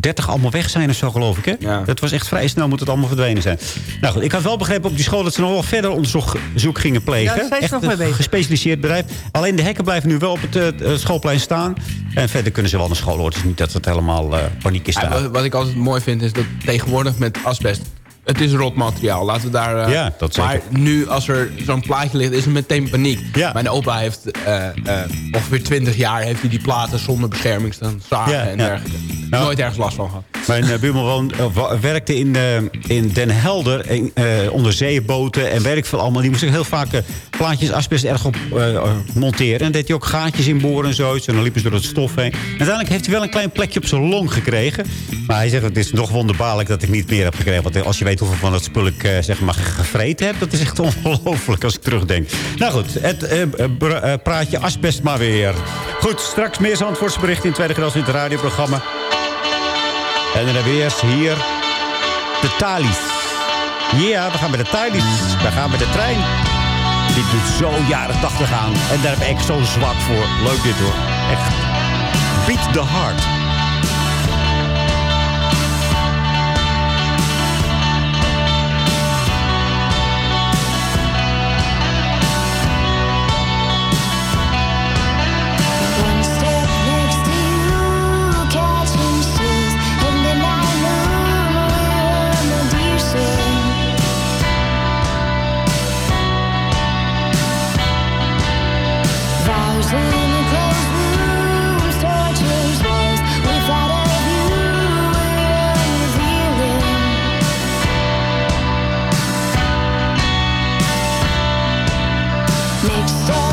2030 allemaal weg zijn of zo, geloof ik. Hè? Dat was echt vrij snel moet het allemaal verdwenen zijn. Nou goed, ik had wel begrepen op die school... dat ze nog wel verder onderzoek zoek gingen plegen. Ja, daar zijn ze echt nog een mee bezig. gespecialiseerd bedrijf. Alleen de hekken blijven nu wel op het eh, eh, schoolplein staan. En verder kunnen ze wel naar school hoor. Het is niet dat het helemaal eh, paniek is Ja, daar. wat, wat ik altijd mooi vind is dat tegenwoordig met asbest... Het is rotmateriaal. Laten we daar... Ja, dat maar zeker. nu, als er zo'n plaatje ligt, is er meteen paniek. Ja. Mijn opa heeft eh, eh, ongeveer 20 jaar... heeft hij die platen zonder bescherming staan zagen Ja, en ja. dergelijke. Nou, Nooit ergens last van gehad. Mijn uh, buurman eh, wa- werkte in, eh, in Den Helder in, eh, onder zeeboten en werk veel allemaal. Die moest ook heel vaak eh, plaatjes asbest erg op eh, eh, monteren. En deed hij ook gaatjes inboren en zoiets. En dan liepen ze door het stof heen. Uiteindelijk heeft hij wel een klein plekje op zijn long gekregen. Maar hij zegt, het is nog wonderbaarlijk dat ik niet meer heb gekregen. Want als je weet hoeveel van dat spul ik eh, zeg maar gevreten heb... dat is echt [LAUGHS] ongelooflijk als ik terugdenk. Nou goed, het eh, eh, eh, praatje asbest maar weer. Goed, straks meer Zandvoortse berichten in het tweede gedeelte in het radioprogramma. En dan hebben we eerst hier de Thalys. Ja, we gaan met de Thalys. We gaan met de trein. Dit doet zo jaren 80 aan. En daar heb ik zo'n zwak voor. Leuk dit hoor. Echt. Beat the heart. makes sense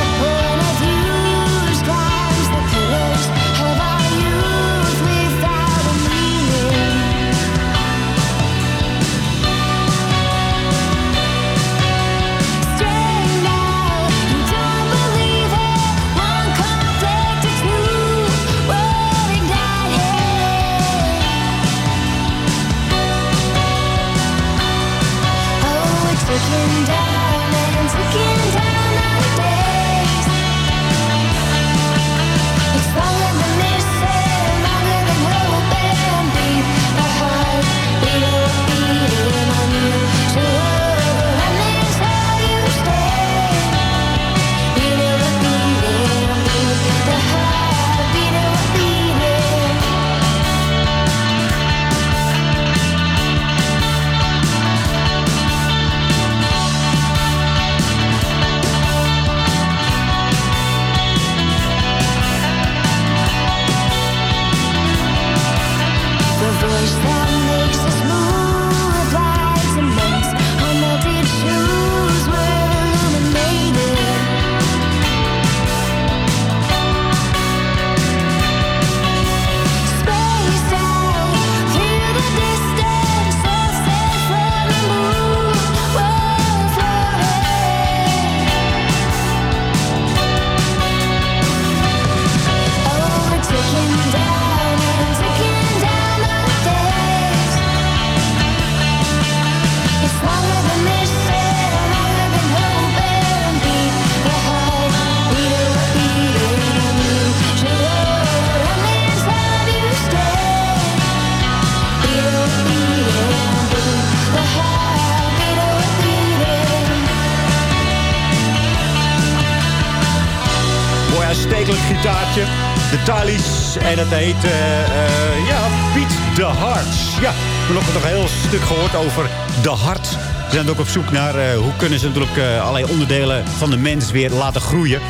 gitaartje. De Talies. En het heet, eh, ja, Piet de Hart. Ja, we hebben nog een heel stuk gehoord over de hart. Ze zijn ook op zoek naar eh, hoe kunnen ze natuurlijk allerlei onderdelen van de mens weer laten groeien.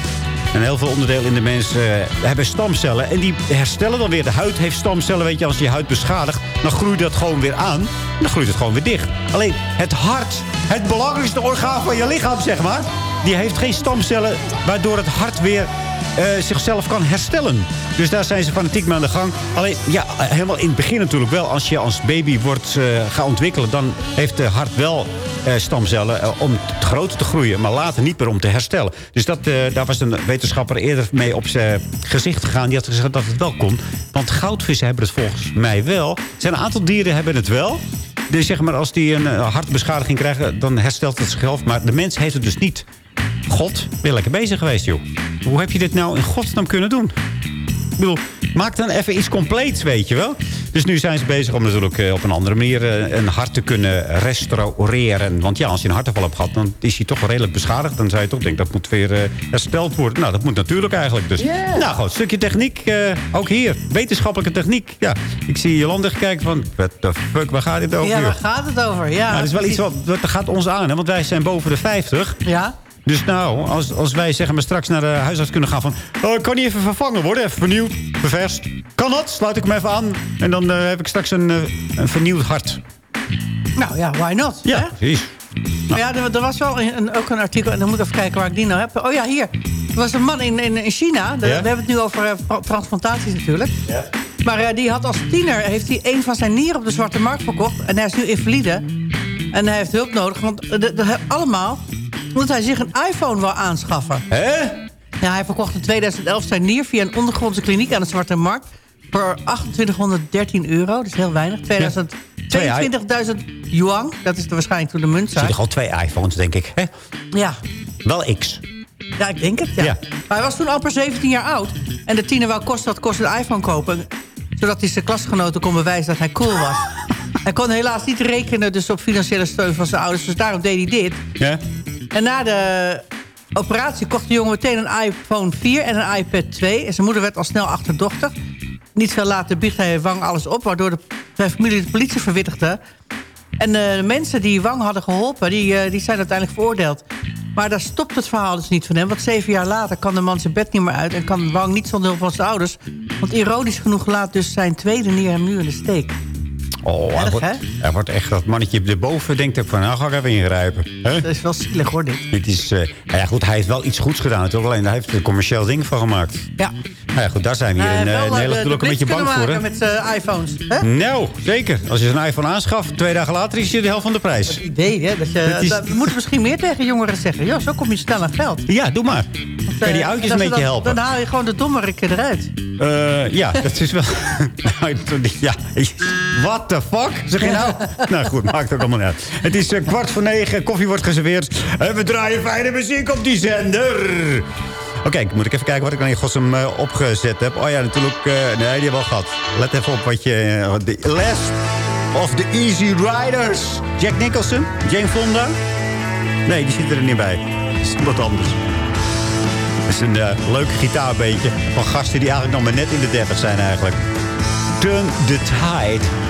En heel veel onderdelen in de mens hebben stamcellen. En die herstellen dan weer. De huid heeft stamcellen. Weet je, als je huid beschadigt, dan groeit dat gewoon weer aan. En dan groeit het gewoon weer dicht. Alleen het hart, het belangrijkste orgaan van je lichaam, zeg maar... die heeft geen stamcellen waardoor het hart weer eh, zichzelf kan herstellen. Dus daar zijn ze fanatiek mee aan de gang. Alleen, ja, helemaal in het begin natuurlijk wel. Als je als baby wordt uh, gaat ontwikkelen... dan heeft het hart wel uh, stamcellen om groter te groeien. Maar later niet meer om te herstellen. Dus dat, daar was een wetenschapper eerder mee op zijn gezicht gegaan. Die had gezegd dat het wel kon. Want goudvissen hebben het volgens mij wel. Er zijn een aantal dieren hebben het wel. Dus zeg maar, als die een hartbeschadiging krijgen... dan herstelt het zichzelf. Maar de mens heeft het dus niet. God, ben lekker bezig geweest, joh. Hoe heb je dit nou in godsnaam kunnen doen? Ik bedoel, maak dan even iets compleets, weet je wel. Dus nu zijn ze bezig om natuurlijk uh, op een andere manier uh, een hart te kunnen restaureren. Want ja, als je een hartaanval hebt gehad, dan is hij toch wel redelijk beschadigd. Dan zou je toch denken, dat moet weer uh, hersteld worden. Nou, dat moet natuurlijk eigenlijk. Dus, yeah. nou goed, een stukje techniek. ook hier, wetenschappelijke techniek. Ja, ik zie Jolande kijken van, what the fuck, waar gaat dit over? Ja, waar gaat het over? Ja, nou, dat is wel iets wat, dat gaat ons aan, hè, want wij zijn boven de 50. Ja. Dus nou, als, als wij zeggen maar straks naar de huisarts kunnen gaan van... Oh, kan niet even vervangen worden? Even vernieuwd, ververst. Kan dat? Sluit ik hem even aan. En dan uh, heb ik straks een, uh, een vernieuwd hart. Nou ja, why not? Ja, hè? precies. Nou. Ja, er, er, was wel een, ook een artikel... en dan moet ik even kijken waar ik die nou heb. Oh ja, hier. Er was een man in, in, in China. De, ja? We hebben het nu over uh, transplantaties natuurlijk. Ja. Maar die had als tiener heeft hij een van zijn nieren op de zwarte markt verkocht. En hij is nu invalide. En hij heeft hulp nodig. Want de, allemaal omdat hij zich een iPhone wil aanschaffen. Hè? Ja, hij verkocht in 2011 zijn nier via een ondergrondse kliniek aan de Zwarte Markt... voor 2813 euro, dat is heel weinig. 22.000 yuan, dat is waarschijnlijk toen de munt zijn. Er zitten al twee iPhones, denk ik. Hè? Ja. Wel X. Ja, ik denk het, ja. ja. Maar hij was toen amper 17 jaar oud. En de tiener wou kost dat kost een iPhone kopen... zodat hij zijn klasgenoten kon bewijzen dat hij cool was. [LAUGHS] hij kon helaas niet rekenen dus op financiële steun van zijn ouders. Dus daarom deed hij dit. Ja. En na de operatie kocht de jongen meteen een iPhone 4 en een iPad 2. En zijn moeder werd al snel achterdochtig. Niet veel later biegt hij Wang alles op... waardoor de, zijn familie de politie verwittigde. En de mensen die Wang hadden geholpen... Die, die zijn uiteindelijk veroordeeld. Maar daar stopt het verhaal dus niet van hem. Want zeven jaar later kan de man zijn bed niet meer uit... en kan Wang niet zonder hulp van zijn ouders. Want ironisch genoeg laat dus zijn tweede neer hem nu in de steek. Oh, Erg, hij, wordt, hè? hij wordt echt dat mannetje erboven denkt ook van, nou ga ik even ingrijpen. Dat is wel zielig hoor, dit. Het is, uh, nou ja, goed, hij heeft wel iets goeds gedaan. Toch? Alleen hij heeft er een commercieel ding van gemaakt. Ja. Nou ja, goed, daar zijn we hier in uh, Nederland natuurlijk een beetje bang voor. Hè? met uh, iPhones. Hè? Nou, zeker. Als je zo'n iPhone aanschaft, twee dagen later is je de helft van de prijs. Het idee, hè? Dat je, is... dat, we moeten misschien meer tegen jongeren zeggen. Ja, zo kom je snel aan geld. Ja, doe maar. Want, kan je die uitjes een beetje dan, helpen? Dan haal je gewoon de dommerikken eruit. ja, dat is wel... [LAUGHS] ja, what the fuck? Zeg je nou? [LAUGHS] nou goed, maakt ook allemaal niet uit. Het is uh, kwart voor negen, koffie wordt geserveerd. En we draaien fijne muziek op die zender. Oké, okay, moet ik even kijken wat ik dan in godsnaam uh, opgezet heb. Oh ja, natuurlijk... Uh, nee, die hebben we al gehad. Let even op wat je... Uh, the last of the Easy Riders. Jack Nicholson, Jane Fonda. Nee, die zit er niet bij. Dat is wat anders. Het is een leuk gitaarbeetje van gasten die eigenlijk nog maar net in de 30 zijn eigenlijk. Turn the Tide.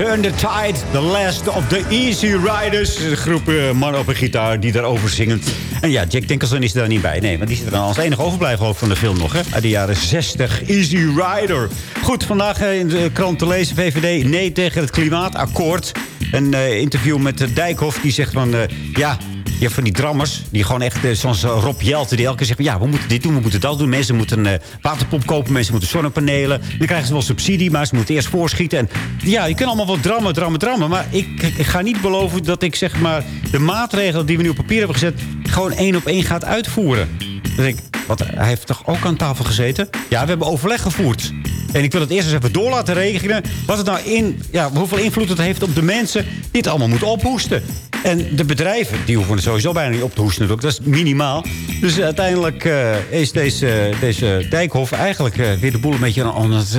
Turn the Tide, the last of the Easy Riders. Een groep eh, mannen op een gitaar die daarover zingen. En ja, Jack Nicholson is daar niet bij. Nee, want die zit er dan als enige overblijven ook van de film nog. Hè? Uit de jaren 60. Easy Rider. Goed, vandaag eh, in de krant te lezen. VVD nee tegen het klimaatakkoord. Een eh, interview met Dijkhoff. Die zegt van, ja... Je hebt van die drammers, die gewoon echt, eh, zoals eh, Rob Jelte... die elke keer zeggen, ja, we moeten dit doen, we moeten dat doen. Mensen moeten een eh, waterpomp kopen, mensen moeten zonnepanelen. Dan krijgen ze wel subsidie, maar ze moeten eerst voorschieten. En ja, je kunt allemaal wel drammen, drammen, drammen. Maar ik, ik ga niet beloven dat ik zeg maar de maatregelen die we nu op papier hebben gezet... gewoon één op één gaat uitvoeren. Dan denk ik, wat, hij heeft toch ook aan tafel gezeten? Ja, we hebben overleg gevoerd. En ik wil het eerst eens even door laten rekenen. Wat het nou in, ja, hoeveel invloed het heeft op de mensen die het allemaal moeten ophoesten. En de bedrijven, die hoeven het sowieso bijna niet op te hoesten. Dat is minimaal. Dus uiteindelijk eh, is deze, deze Dijkhoff eigenlijk eh, weer de boel een beetje aan het,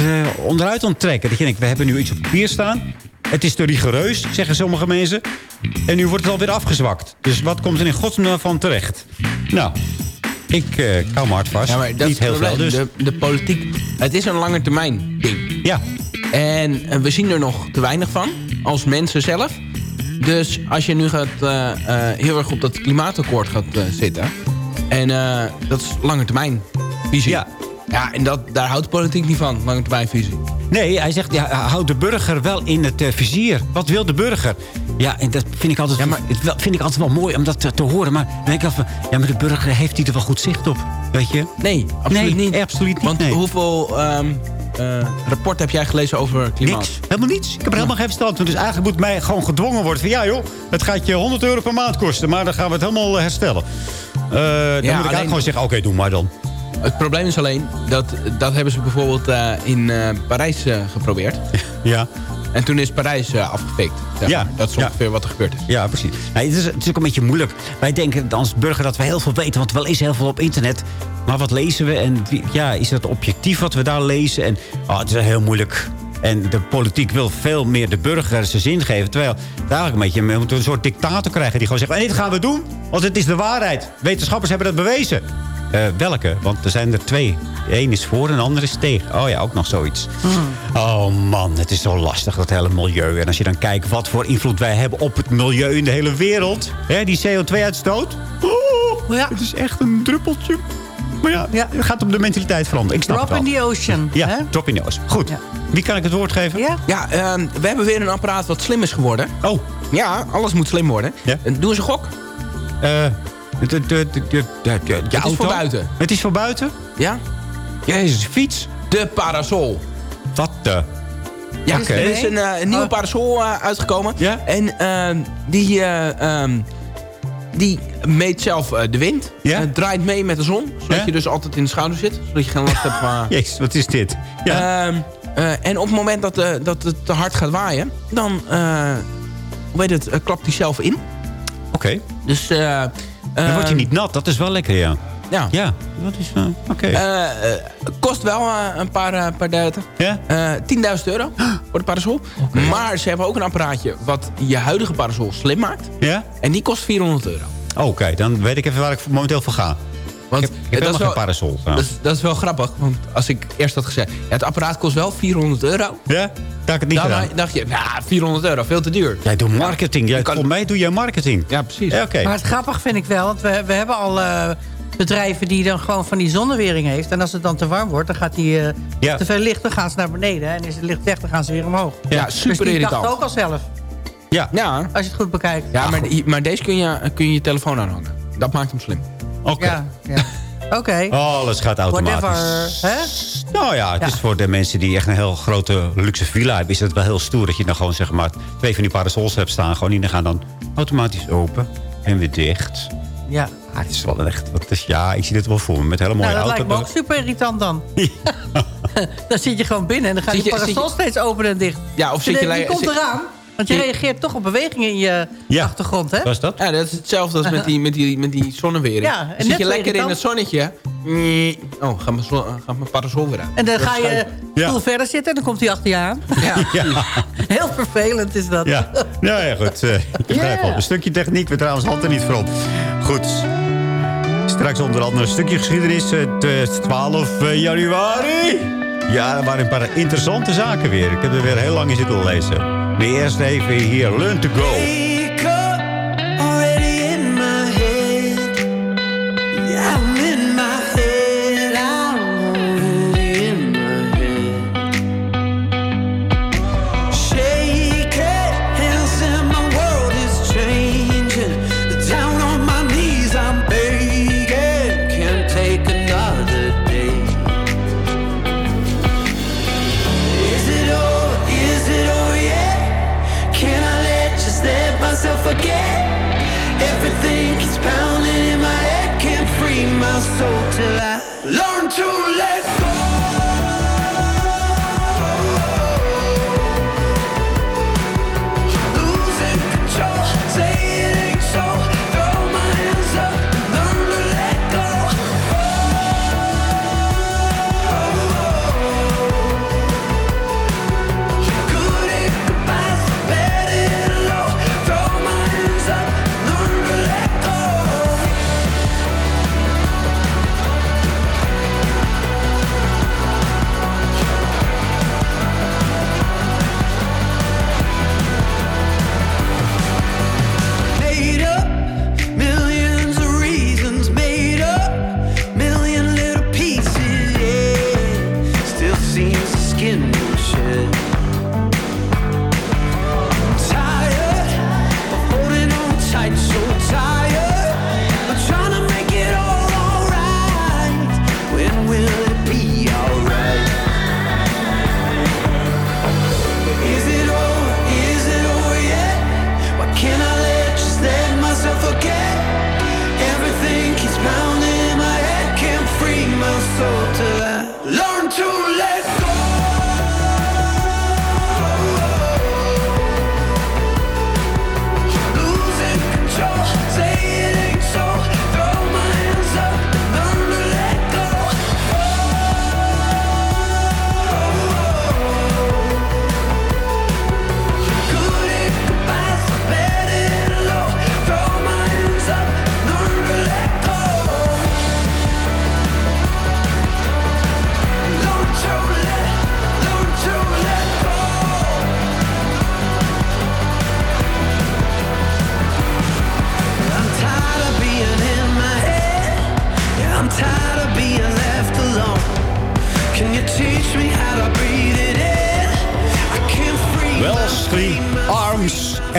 uh, onderuit onttrekken. Dat je denkt, we hebben nu iets op papier staan. Het is te rigoureus, zeggen sommige mensen. En nu wordt het alweer afgezwakt. Dus wat komt er in godsnaam van terecht? Nou, ik uh, hou me hard vast. Ja, maar dat Niet heel veel dus. De, de politiek, het is een lange termijn ding. Ja. En uh, we zien er nog te weinig van, als mensen zelf. Dus als je nu gaat, uh, heel erg op dat klimaatakkoord gaat zitten... en dat is lange termijn visie. Ja. Ja, en dat, daar houdt politiek niet van, lange termijn visie. Nee, hij zegt, ja, houd de burger wel in het uh, vizier. Wat wil de burger? Ja, en dat vind ik altijd, ja, maar, vind ik altijd wel mooi om dat te, te horen. Maar dan denk ik van, ja, maar de burger heeft hij er wel goed zicht op. Weet je? Nee, absoluut nee, niet. absoluut niet. Want nee. hoeveel um, uh, rapport heb jij gelezen over klimaat? Niks, helemaal niets. Ik heb er helemaal geen verstand van. Dus eigenlijk moet mij gewoon gedwongen worden van... ja joh, het gaat je 100 euro per maand kosten. Maar dan gaan we het helemaal herstellen. Uh, dan ja, moet ik eigenlijk gewoon zeggen, oké, okay, doe maar dan. Het probleem is alleen, dat, dat hebben ze bijvoorbeeld uh, in uh, Parijs uh, geprobeerd. [LAUGHS] Ja. En toen is Parijs afgefikt. Zeg. Ja. Dat is ongeveer ja. wat er gebeurd is. Ja, precies. Het, is, het is ook een beetje moeilijk. Wij denken als burger dat we heel veel weten. Want we lezen heel veel op internet. Maar wat lezen we? En ja, is dat objectief wat we daar lezen? En oh, het is heel moeilijk. En de politiek wil veel meer de burger zijn zin geven. Terwijl eigenlijk een beetje we moeten een soort dictator krijgen... die gewoon zegt, nee, dit gaan we doen, want het is de waarheid. Wetenschappers hebben dat bewezen. Uh, welke? Want er zijn er twee. Een is voor en de ander is tegen. Oh ja, ook nog zoiets. Mm. Oh man, het is zo lastig, dat hele milieu. En als je dan kijkt wat voor invloed wij hebben op het milieu in de hele wereld. Hè, die CO2-uitstoot. Oh, ja. Het is echt een druppeltje. Maar ja, ja, het gaat om de mentaliteit veranderen. Ik snap drop het in the ocean. Ja, hè? drop in the ocean. Goed. Ja. Wie kan ik het woord geven? Ja, ja uh, we hebben weer een apparaat wat slim is geworden. Oh. Ja, alles moet slim worden. Ja. Doe eens een gok. Uh, de, de, de, het auto? is voor buiten. Het is voor buiten? Ja. Jezus, fiets? De parasol. Wat de? Ja, okay. er is een, uh, een nieuwe oh. parasol uh, uitgekomen. Ja? En uh, die, um, die meet zelf de wind. Ja? draait mee met de zon. Zodat ja? je dus altijd in de schouder zit. Zodat je geen last hebt van... [LAUGHS] Jezus, wat is dit? Ja. en op het moment dat, dat het te hard gaat waaien... Dan, hoe weet het, klapt hij zelf in. Oké. Okay. Dus... Dan word je niet nat, dat is wel lekker, ja. Ja. Ja, dat is... Uh, Oké. Okay. Uh, kost wel uh, een paar, paar duiten. Ja? 10.000 euro voor de parasol. Okay. Maar ze hebben ook een apparaatje wat je huidige parasol slim maakt. Ja? En die kost 400 euro. Oké, okay, dan weet ik even waar ik momenteel voor ga. Want ik heb, ik heb helemaal geen parasol. Dat is, dat is wel grappig, want als ik eerst had gezegd... Ja, het apparaat kost wel 400 euro. Ja? Dat ik het niet dan gedaan. dacht je, nou, 400 euro, veel te duur. Jij doet marketing. Jij, kan... Voor mij doe jij marketing. Ja, precies. Ja, okay. Maar het grappig vind ik wel, want we, we hebben al... Uh, bedrijven die dan gewoon van die zonnewering heeft. En als het dan te warm wordt, dan gaat die uh, ja. te veel licht. Dan gaan ze naar beneden. En is het licht weg, dan gaan ze weer omhoog. Ja, ja super dus die irritant. dacht ook al zelf. Ja. ja. Als je het goed bekijkt. Ja, maar, maar deze kun je, kun je je telefoon aanhangen. Dat maakt hem slim. Oké. Okay. Ja, ja. Oké. Okay. Alles gaat automatisch. Hè? Nou ja, het ja. is voor de mensen die echt een heel grote luxe villa hebben... is het wel heel stoer dat je dan gewoon zeg maar... twee van die parasols hebt staan. Gewoon die gaan dan automatisch open en weer dicht. Ja. Ah, het is wel echt... Wat is, ja, ik zie dit wel voor me. Met hele mooie nou, dat auto. lijkt me ook super irritant dan. [LAUGHS] dan zit je gewoon binnen en dan gaat je, die parasol je, steeds open en dicht. Ja, of zit je... Die komt eraan. Want je reageert toch op bewegingen in je ja. achtergrond, hè? Wat is dat? Ja, dat is hetzelfde als met die, met die, met die zonnewering. Ja, en zit je lekker in het zonnetje. Oh, gaat mijn, gaat mijn parasol weer aan. En dan ga je ja. verder zitten en dan komt hij achter je aan. Ja. [LAUGHS] ja. Heel vervelend is dat. Ja, nou ja goed. Uh, ik begrijp yeah. al. Een stukje techniek, we trouwens er niet voor op. Goed. Straks onder andere een stukje geschiedenis. Het 12 januari Ja, er waren een paar interessante zaken weer. Ik heb er weer heel lang in zitten lezen. Maar eerst even hier, Learn to Go.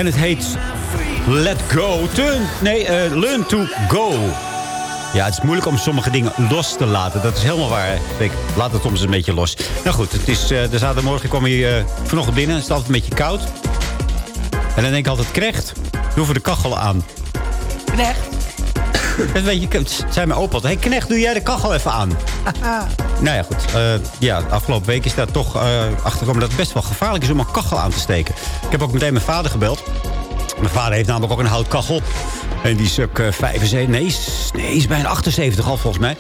En het heet Let Go. Turn, nee, eh, Learn to Go. Ja, het is moeilijk om sommige dingen los te laten. Dat is helemaal waar. Ik laat het soms een beetje los. Nou goed, het is, eh, de zaterdagmorgen kwam hier eh, vanochtend binnen. Het is altijd een beetje koud. En dan denk ik altijd, krecht, doe voor de kachel aan. Knecht. [COUGHS] Dat weet je, het zei mijn opa. Hé, hey, knecht, doe jij de kachel even aan. [LAUGHS] Nou ja, goed. Eh, ja, afgelopen week is daar toch uh, achtergekomen dat het best wel gevaarlijk is om een kachel aan te steken. Ik heb ook meteen mijn vader gebeld. Mijn vader heeft namelijk ook een houtkachel. En die is ook uh, 75. Nee, is, nee, is bijna 78 al volgens mij.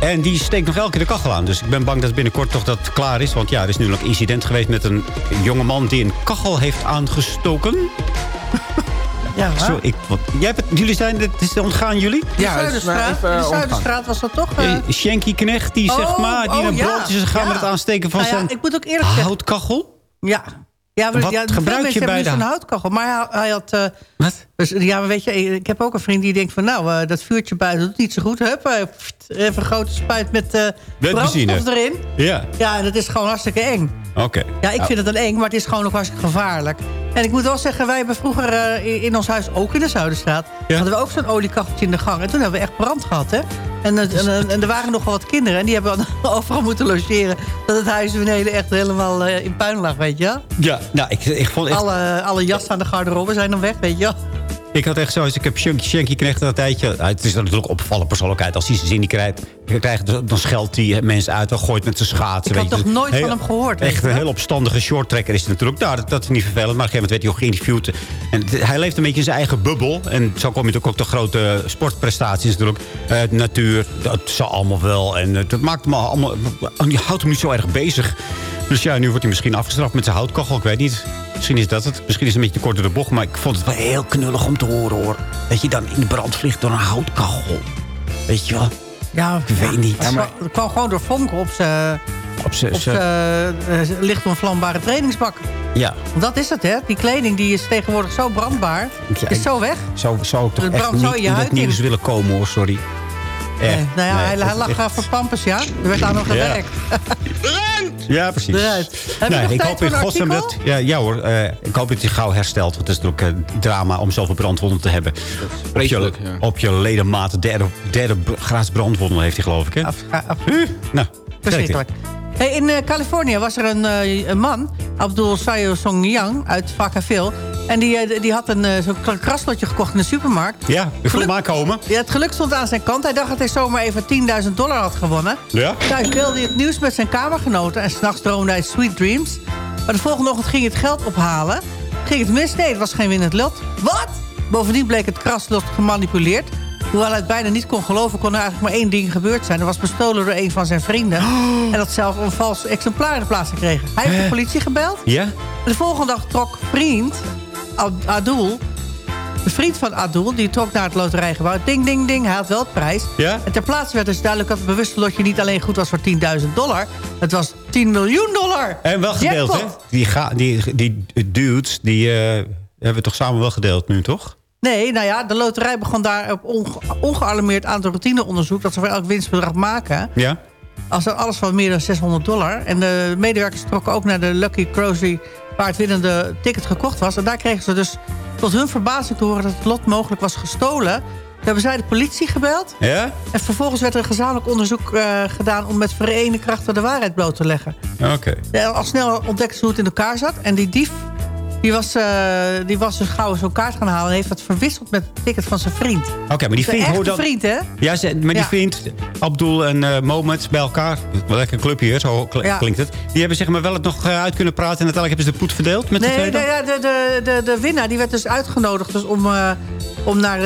En die steekt nog elke keer de kachel aan. Dus ik ben bang dat binnenkort toch dat klaar is. Want ja, er is nu nog een incident geweest met een jongeman die een kachel heeft aangestoken. Ja, waar? Zo, ik, wat, jij hebt het, jullie zijn, het is ontgaan jullie? De Zuiderstraat, de Zuiderstraat was dat toch? Uh... Shanky Knecht, die oh, zeg maar, die oh, een ja, broodjes gaan ja. met het aansteken van nou ja, zijn ik moet ook eerlijk zeggen, houtkachel. Ja. Ja, maar, Wat ja, gebruik je bij dus een houtkachel. Maar hij, hij had... Uh, Wat? Dus, ja, maar weet je, ik heb ook een vriend die denkt van... nou, uh, dat vuurtje buiten doet niet zo goed. Hup, even een grote spuit met uh, brandstof erin. Ja, Ja, en dat is gewoon hartstikke eng. oké. Ja, ik Nou, vind het dan eng, maar het is gewoon ook hartstikke gevaarlijk. En ik moet wel zeggen, wij hebben vroeger eh, in, in ons huis, ook in de Zuiderstraat... hadden we ook zo'n oliekacheltje in de gang. En toen hebben we echt brand gehad, hè. En, het- en, en, er waren nogal wat kinderen en die hebben [LAUGHS] overal moeten logeren... dat het huis beneden echt helemaal eh, in puin lag, weet je. Ja, nou, ik, ik vond echt... Alle, alle jassen aan de garderobe zijn dan weg, weet je. Ik had echt zo, ik heb Shanky, Shanky Knecht een tijdje... nou, Het is natuurlijk opvallen persoonlijkheid. Als hij zijn zin niet krijgt, krijgt dan scheldt hij mensen uit... dan gooit met zijn schaatsen. Ik had nog nooit Heel- van hem gehoord, Echt een heel opstandige shorttrekker is het natuurlijk. Nou, dat, dat is niet vervelend. Maar op een gegeven moment werd hij ook geïnterviewd. En hij leeft een beetje in zijn eigen bubbel. En zo kom je natuurlijk ook tot grote sportprestaties natuurlijk. Eh, natuur, dat zal allemaal wel. En het maakt me allemaal... Je houdt hem niet zo erg bezig. Dus ja, nu wordt hij misschien afgestraft met zijn houtkachel. Ik weet niet. Misschien is dat het. Misschien is het een beetje te kort door de bocht. Maar ik vond het wel heel knullig om te horen hoor. Dat je dan in de brand vliegt door een houtkachel. Weet je wel? Ja, Ik weet niet. Het, kwam- het kwam gewoon door vonken op zijn Op zijn op zijn eh, licht onvlambare trainingsbak. Ja. Want Dat is het, hè? Die kleding die is tegenwoordig zo brandbaar. Ja, is zo weg. Zou, zou ik toch Het echt niet in je in het huid in. nieuws willen komen, hoor. Sorry. Echt. Nee, nou ja, Nee, hij, hij lag echt- voor Pampus, ja. Er werd aan hem gewerkt. Ja, precies. Eruit. Heb je Nee, nog ik tijd hoop voor in een godsnaam dat... Ja, ja hoor, eh, ik hoop dat je gauw herstelt. Want het is natuurlijk een drama om zoveel brandwonden te hebben. Op je, op je ledematen, derde, derde graads brandwonden heeft hij geloof ik, hè? Uh, nou, Verschrikkelijk. Hey, in eh, Californië was er een, eh, een man, Abdul Sayo Song Yang uit Vacaville. En die, eh, die had een, eh, zo'n kra- kraslotje gekocht in de supermarkt. Ja, ik voel hem aankomen. Ja, het geluk stond aan zijn kant. Hij dacht dat hij zomaar even 10.000 dollar had gewonnen. Ja? Thuis deelde hij het nieuws met zijn kamergenoten... en s'nachts droomde hij sweet dreams. Maar de volgende ochtend ging hij het geld ophalen. Ging het mis? Nee, het was geen winnend lot. Wat? Bovendien bleek het kraslot gemanipuleerd. Hoewel hij het bijna niet kon geloven... kon er eigenlijk maar één ding gebeurd zijn. Er was bestolen door een van zijn vrienden. En dat zelf een vals exemplaar in de plaats gekregen. Hij heeft de politie gebeld. Ja? En de volgende dag trok vriend, Adul... De vriend van Adul, die trok naar het loterijgebouw. Ding, ding, ding, hij had wel het prijs. Ja? En ter plaatse werd dus duidelijk dat het bewuste lotje niet alleen goed was voor 10.000 dollar. Het was 10 miljoen dollar. En wel gedeeld, hè? Die, ga, die, die dudes, die eh, hebben we toch samen wel gedeeld nu, toch? Nee, nou ja, de loterij begon daar op onge ongealarmeerd aan het routineonderzoek... dat ze voor elk winstbedrag maken. Ja? Als er alles van meer dan 600 dollar. En de medewerkers trokken ook naar de Lucky Crazy... waar het winnende ticket gekocht was. En daar kregen ze dus tot hun verbazing te horen... dat het lot mogelijk was gestolen. Toen hebben zij de politie gebeld. Ja? En vervolgens werd er een gezamenlijk onderzoek eh, gedaan... om met verenigde krachten de waarheid bloot te leggen. Oké. Al snel ontdekten ze hoe het in elkaar zat. En die dief, die was, eh, die was dus gauw zo'n kaart gaan halen... en heeft dat verwisseld met het ticket van zijn vriend. Oké, maar die vriend dan... vriend, hè? Ja, ze- maar die Ja. vriend, Abdul en Moment bij elkaar... Wel lekker clubje hier, zo kl- Ja. klinkt het. Die hebben zeg maar wel het nog eh, uit kunnen praten... en uiteindelijk hebben ze de poet verdeeld met de Nee, twee dan? nee, ja, de, de, de, de winnaar die werd dus uitgenodigd dus om, om naar,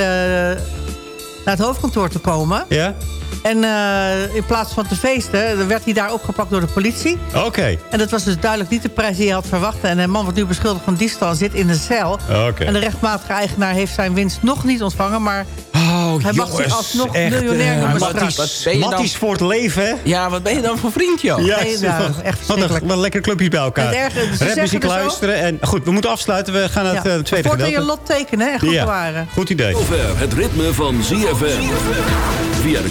naar het hoofdkantoor te komen. Ja? En eh, in plaats van te feesten werd hij daar opgepakt door de politie. Oké. En dat was dus duidelijk niet de prijs die hij had verwacht. En de man wordt nu beschuldigd van diefstal en zit in de cel. Oké. En de rechtmatige eigenaar heeft zijn winst nog niet ontvangen... maar Oh, hij mag zich alsnog echt, miljonair eh, noemen Matties- straks. ben je dan- Matties voor het leven, hè? Ja, wat ben je dan voor vriend, joh? Ja, Nee, nou, wat- echt wat, een, wat een lekker clubje bij elkaar. Rapmuziek dus ook- luisteren. En, goed, we moeten afsluiten. We gaan naar het Ja. eh, tweede gedeelte. je lot tekenen en goed Ja, goed idee. Zover het ritme van ZFM. Via de